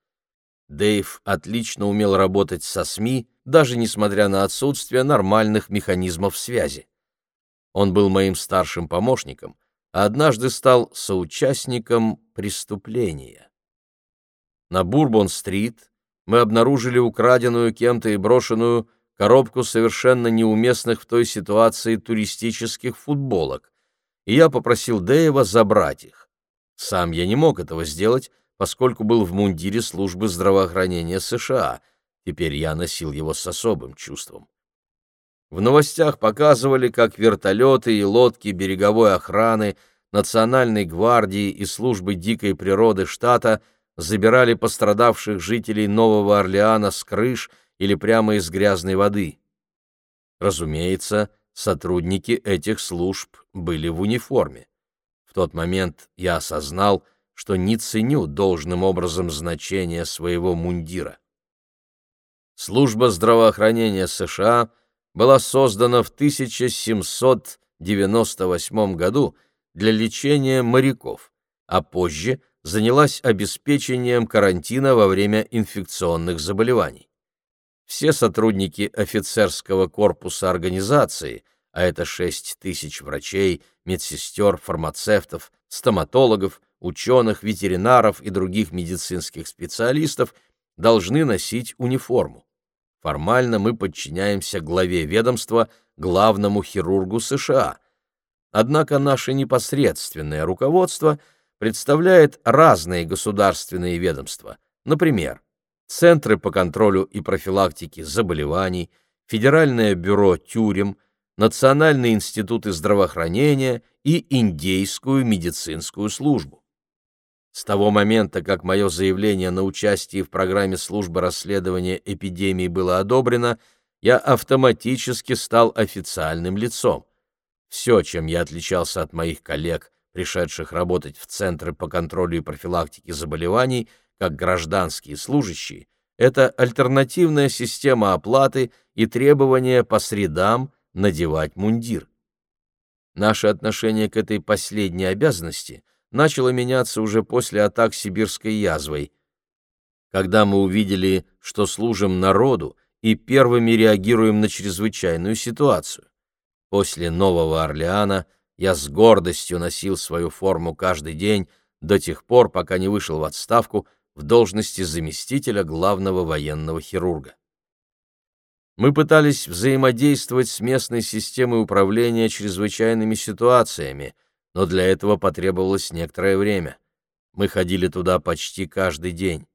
Дэйв отлично умел работать со СМИ, даже несмотря на отсутствие нормальных механизмов связи. Он был моим старшим помощником, а однажды стал соучастником преступления. На Бурбон-стрит мы обнаружили украденную кем-то и брошенную коробку совершенно неуместных в той ситуации туристических футболок, и я попросил Дэева забрать их. Сам я не мог этого сделать, поскольку был в мундире службы здравоохранения США, теперь я носил его с особым чувством. В новостях показывали, как вертолеты и лодки береговой охраны, Национальной гвардии и службы дикой природы штата – забирали пострадавших жителей Нового Орлеана с крыш или прямо из грязной воды. Разумеется, сотрудники этих служб были в униформе. В тот момент я осознал, что не ценю должным образом значение своего мундира. Служба здравоохранения США была создана в 1798 году для лечения моряков, а позже занялась обеспечением карантина во время инфекционных заболеваний. Все сотрудники офицерского корпуса организации, а это 6 тысяч врачей, медсестер, фармацевтов, стоматологов, ученых, ветеринаров и других медицинских специалистов, должны носить униформу. Формально мы подчиняемся главе ведомства, главному хирургу США. Однако наше непосредственное руководство представляет разные государственные ведомства. Например, Центры по контролю и профилактике заболеваний, Федеральное бюро тюрем, Национальные институты здравоохранения и Индейскую медицинскую службу. С того момента, как мое заявление на участие в программе службы расследования эпидемии было одобрено, я автоматически стал официальным лицом. Все, чем я отличался от моих коллег, пришедших работать в Центры по контролю и профилактике заболеваний, как гражданские служащие, это альтернативная система оплаты и требования по средам надевать мундир. Наше отношение к этой последней обязанности – начало меняться уже после атак сибирской язвой. Когда мы увидели, что служим народу и первыми реагируем на чрезвычайную ситуацию. После Нового Орлеана я с гордостью носил свою форму каждый день до тех пор, пока не вышел в отставку в должности заместителя главного военного хирурга. Мы пытались взаимодействовать с местной системой управления чрезвычайными ситуациями – но для этого потребовалось некоторое время. Мы ходили туда почти каждый день.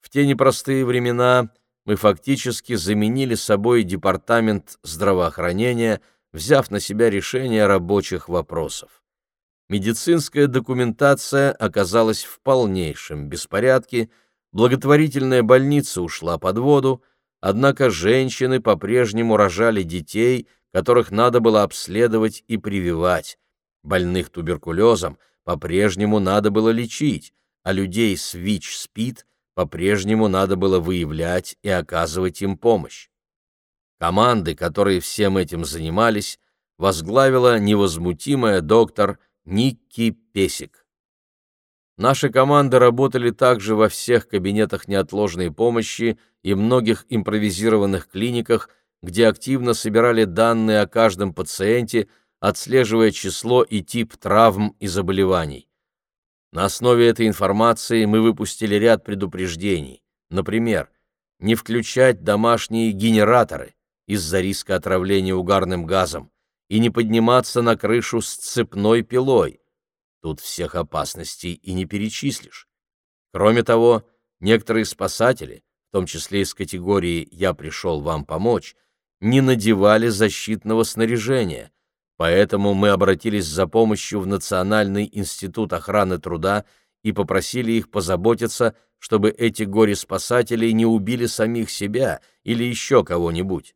В те непростые времена мы фактически заменили собой департамент здравоохранения, взяв на себя решение рабочих вопросов. Медицинская документация оказалась в полнейшем беспорядке, благотворительная больница ушла под воду, однако женщины по-прежнему рожали детей, которых надо было обследовать и прививать. Больных туберкулезом по-прежнему надо было лечить, а людей с ВИЧ-СПИД по-прежнему надо было выявлять и оказывать им помощь. Команды, которые всем этим занимались, возглавила невозмутимая доктор Никки Песик. Наши команды работали также во всех кабинетах неотложной помощи и многих импровизированных клиниках, где активно собирали данные о каждом пациенте, отслеживая число и тип травм и заболеваний. На основе этой информации мы выпустили ряд предупреждений. Например, не включать домашние генераторы из-за риска отравления угарным газом и не подниматься на крышу с цепной пилой. Тут всех опасностей и не перечислишь. Кроме того, некоторые спасатели, в том числе из категории «я пришел вам помочь», не надевали защитного снаряжения – Поэтому мы обратились за помощью в Национальный институт охраны труда и попросили их позаботиться, чтобы эти горе-спасатели не убили самих себя или еще кого-нибудь.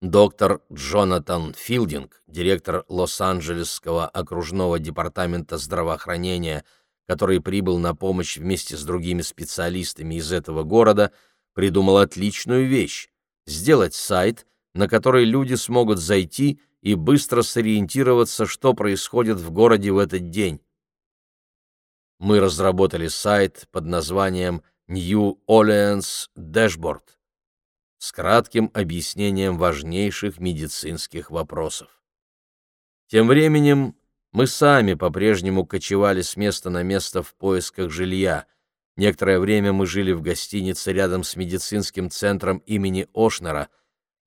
Доктор Джонатан Филдинг, директор Лос-Анджелесского окружного департамента здравоохранения, который прибыл на помощь вместе с другими специалистами из этого города, придумал отличную вещь — сделать сайт, на который люди смогут зайти и быстро сориентироваться, что происходит в городе в этот день. Мы разработали сайт под названием New Orleans Dashboard с кратким объяснением важнейших медицинских вопросов. Тем временем мы сами по-прежнему кочевали с места на место в поисках жилья. Некоторое время мы жили в гостинице рядом с медицинским центром имени Ошнера —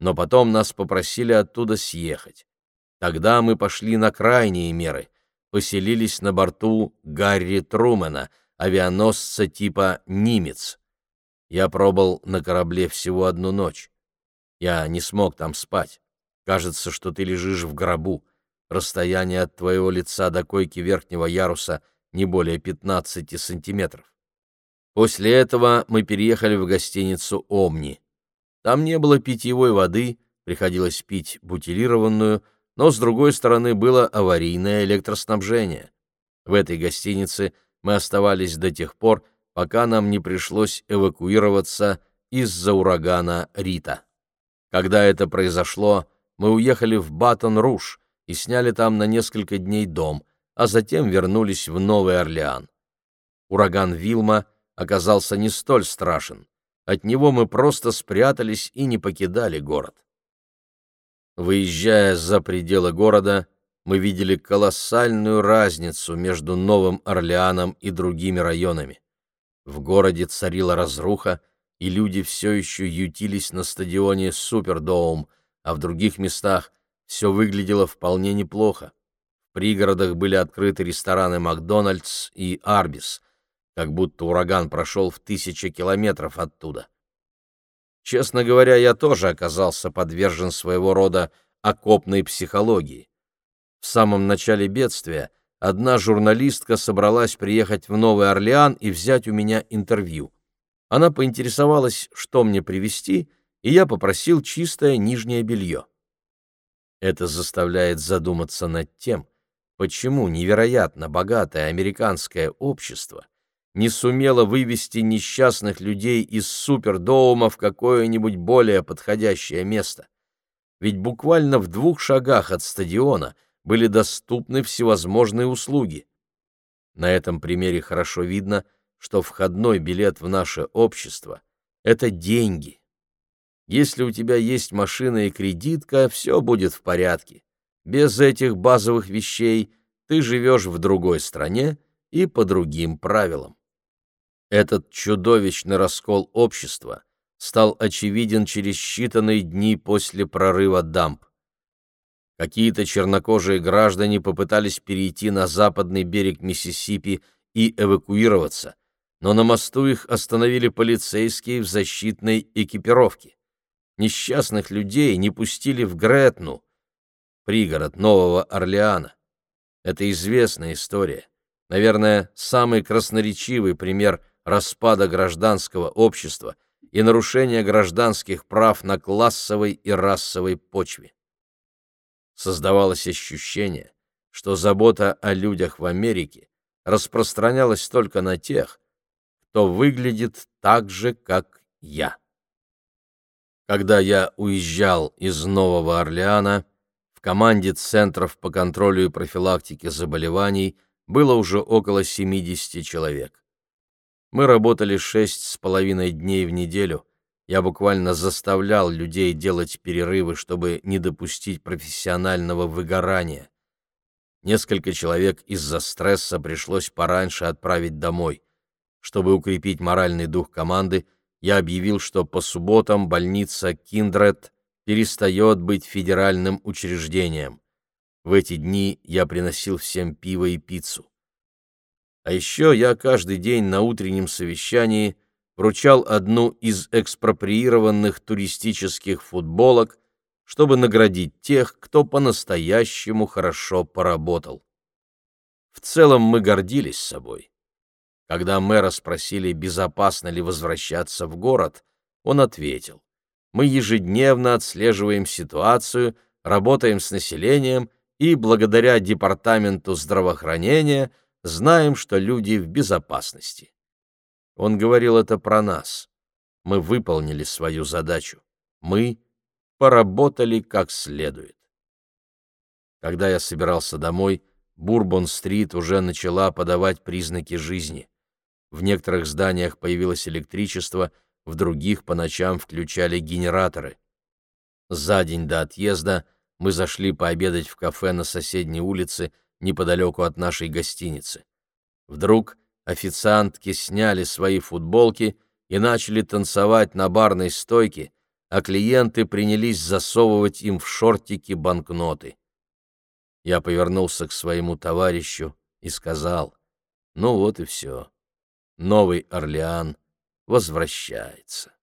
но потом нас попросили оттуда съехать. Тогда мы пошли на крайние меры, поселились на борту Гарри Трумэна, авианосца типа «Нимец». Я пробыл на корабле всего одну ночь. Я не смог там спать. Кажется, что ты лежишь в гробу. Расстояние от твоего лица до койки верхнего яруса не более 15 сантиметров. После этого мы переехали в гостиницу «Омни». Там не было питьевой воды, приходилось пить бутилированную, но, с другой стороны, было аварийное электроснабжение. В этой гостинице мы оставались до тех пор, пока нам не пришлось эвакуироваться из-за урагана Рита. Когда это произошло, мы уехали в Батон-Руж и сняли там на несколько дней дом, а затем вернулись в Новый Орлеан. Ураган Вилма оказался не столь страшен. От него мы просто спрятались и не покидали город. Выезжая за пределы города, мы видели колоссальную разницу между Новым Орлеаном и другими районами. В городе царила разруха, и люди все еще ютились на стадионе Супердоум, а в других местах все выглядело вполне неплохо. В пригородах были открыты рестораны «Макдональдс» и «Арбис», как будто ураган прошел в тысячи километров оттуда. Честно говоря, я тоже оказался подвержен своего рода окопной психологии. В самом начале бедствия одна журналистка собралась приехать в Новый Орлеан и взять у меня интервью. Она поинтересовалась, что мне привезти, и я попросил чистое нижнее белье. Это заставляет задуматься над тем, почему невероятно богатое американское общество не сумело вывести несчастных людей из супердоума в какое-нибудь более подходящее место. Ведь буквально в двух шагах от стадиона были доступны всевозможные услуги. На этом примере хорошо видно, что входной билет в наше общество — это деньги. Если у тебя есть машина и кредитка, все будет в порядке. Без этих базовых вещей ты живешь в другой стране и по другим правилам. Этот чудовищный раскол общества стал очевиден через считанные дни после прорыва дамб. Какие-то чернокожие граждане попытались перейти на западный берег Миссисипи и эвакуироваться, но на мосту их остановили полицейские в защитной экипировке. Несчастных людей не пустили в Гретну, пригород Нового Орлеана. Это известная история. Наверное, самый красноречивый пример распада гражданского общества и нарушения гражданских прав на классовой и расовой почве. Создавалось ощущение, что забота о людях в Америке распространялась только на тех, кто выглядит так же, как я. Когда я уезжал из Нового Орлеана, в команде Центров по контролю и профилактике заболеваний было уже около 70 человек. Мы работали шесть с половиной дней в неделю. Я буквально заставлял людей делать перерывы, чтобы не допустить профессионального выгорания. Несколько человек из-за стресса пришлось пораньше отправить домой. Чтобы укрепить моральный дух команды, я объявил, что по субботам больница Киндред перестает быть федеральным учреждением. В эти дни я приносил всем пиво и пиццу. А еще я каждый день на утреннем совещании вручал одну из экспроприированных туристических футболок, чтобы наградить тех, кто по-настоящему хорошо поработал. В целом мы гордились собой. Когда мэра спросили, безопасно ли возвращаться в город, он ответил, «Мы ежедневно отслеживаем ситуацию, работаем с населением и, благодаря Департаменту здравоохранения, знаем, что люди в безопасности. Он говорил это про нас. Мы выполнили свою задачу. Мы поработали как следует. Когда я собирался домой, Бурбон-стрит уже начала подавать признаки жизни. В некоторых зданиях появилось электричество, в других по ночам включали генераторы. За день до отъезда мы зашли пообедать в кафе на соседней улице неподалеку от нашей гостиницы. Вдруг официантки сняли свои футболки и начали танцевать на барной стойке, а клиенты принялись засовывать им в шортики банкноты. Я повернулся к своему товарищу и сказал, ну вот и все, Новый Орлеан возвращается.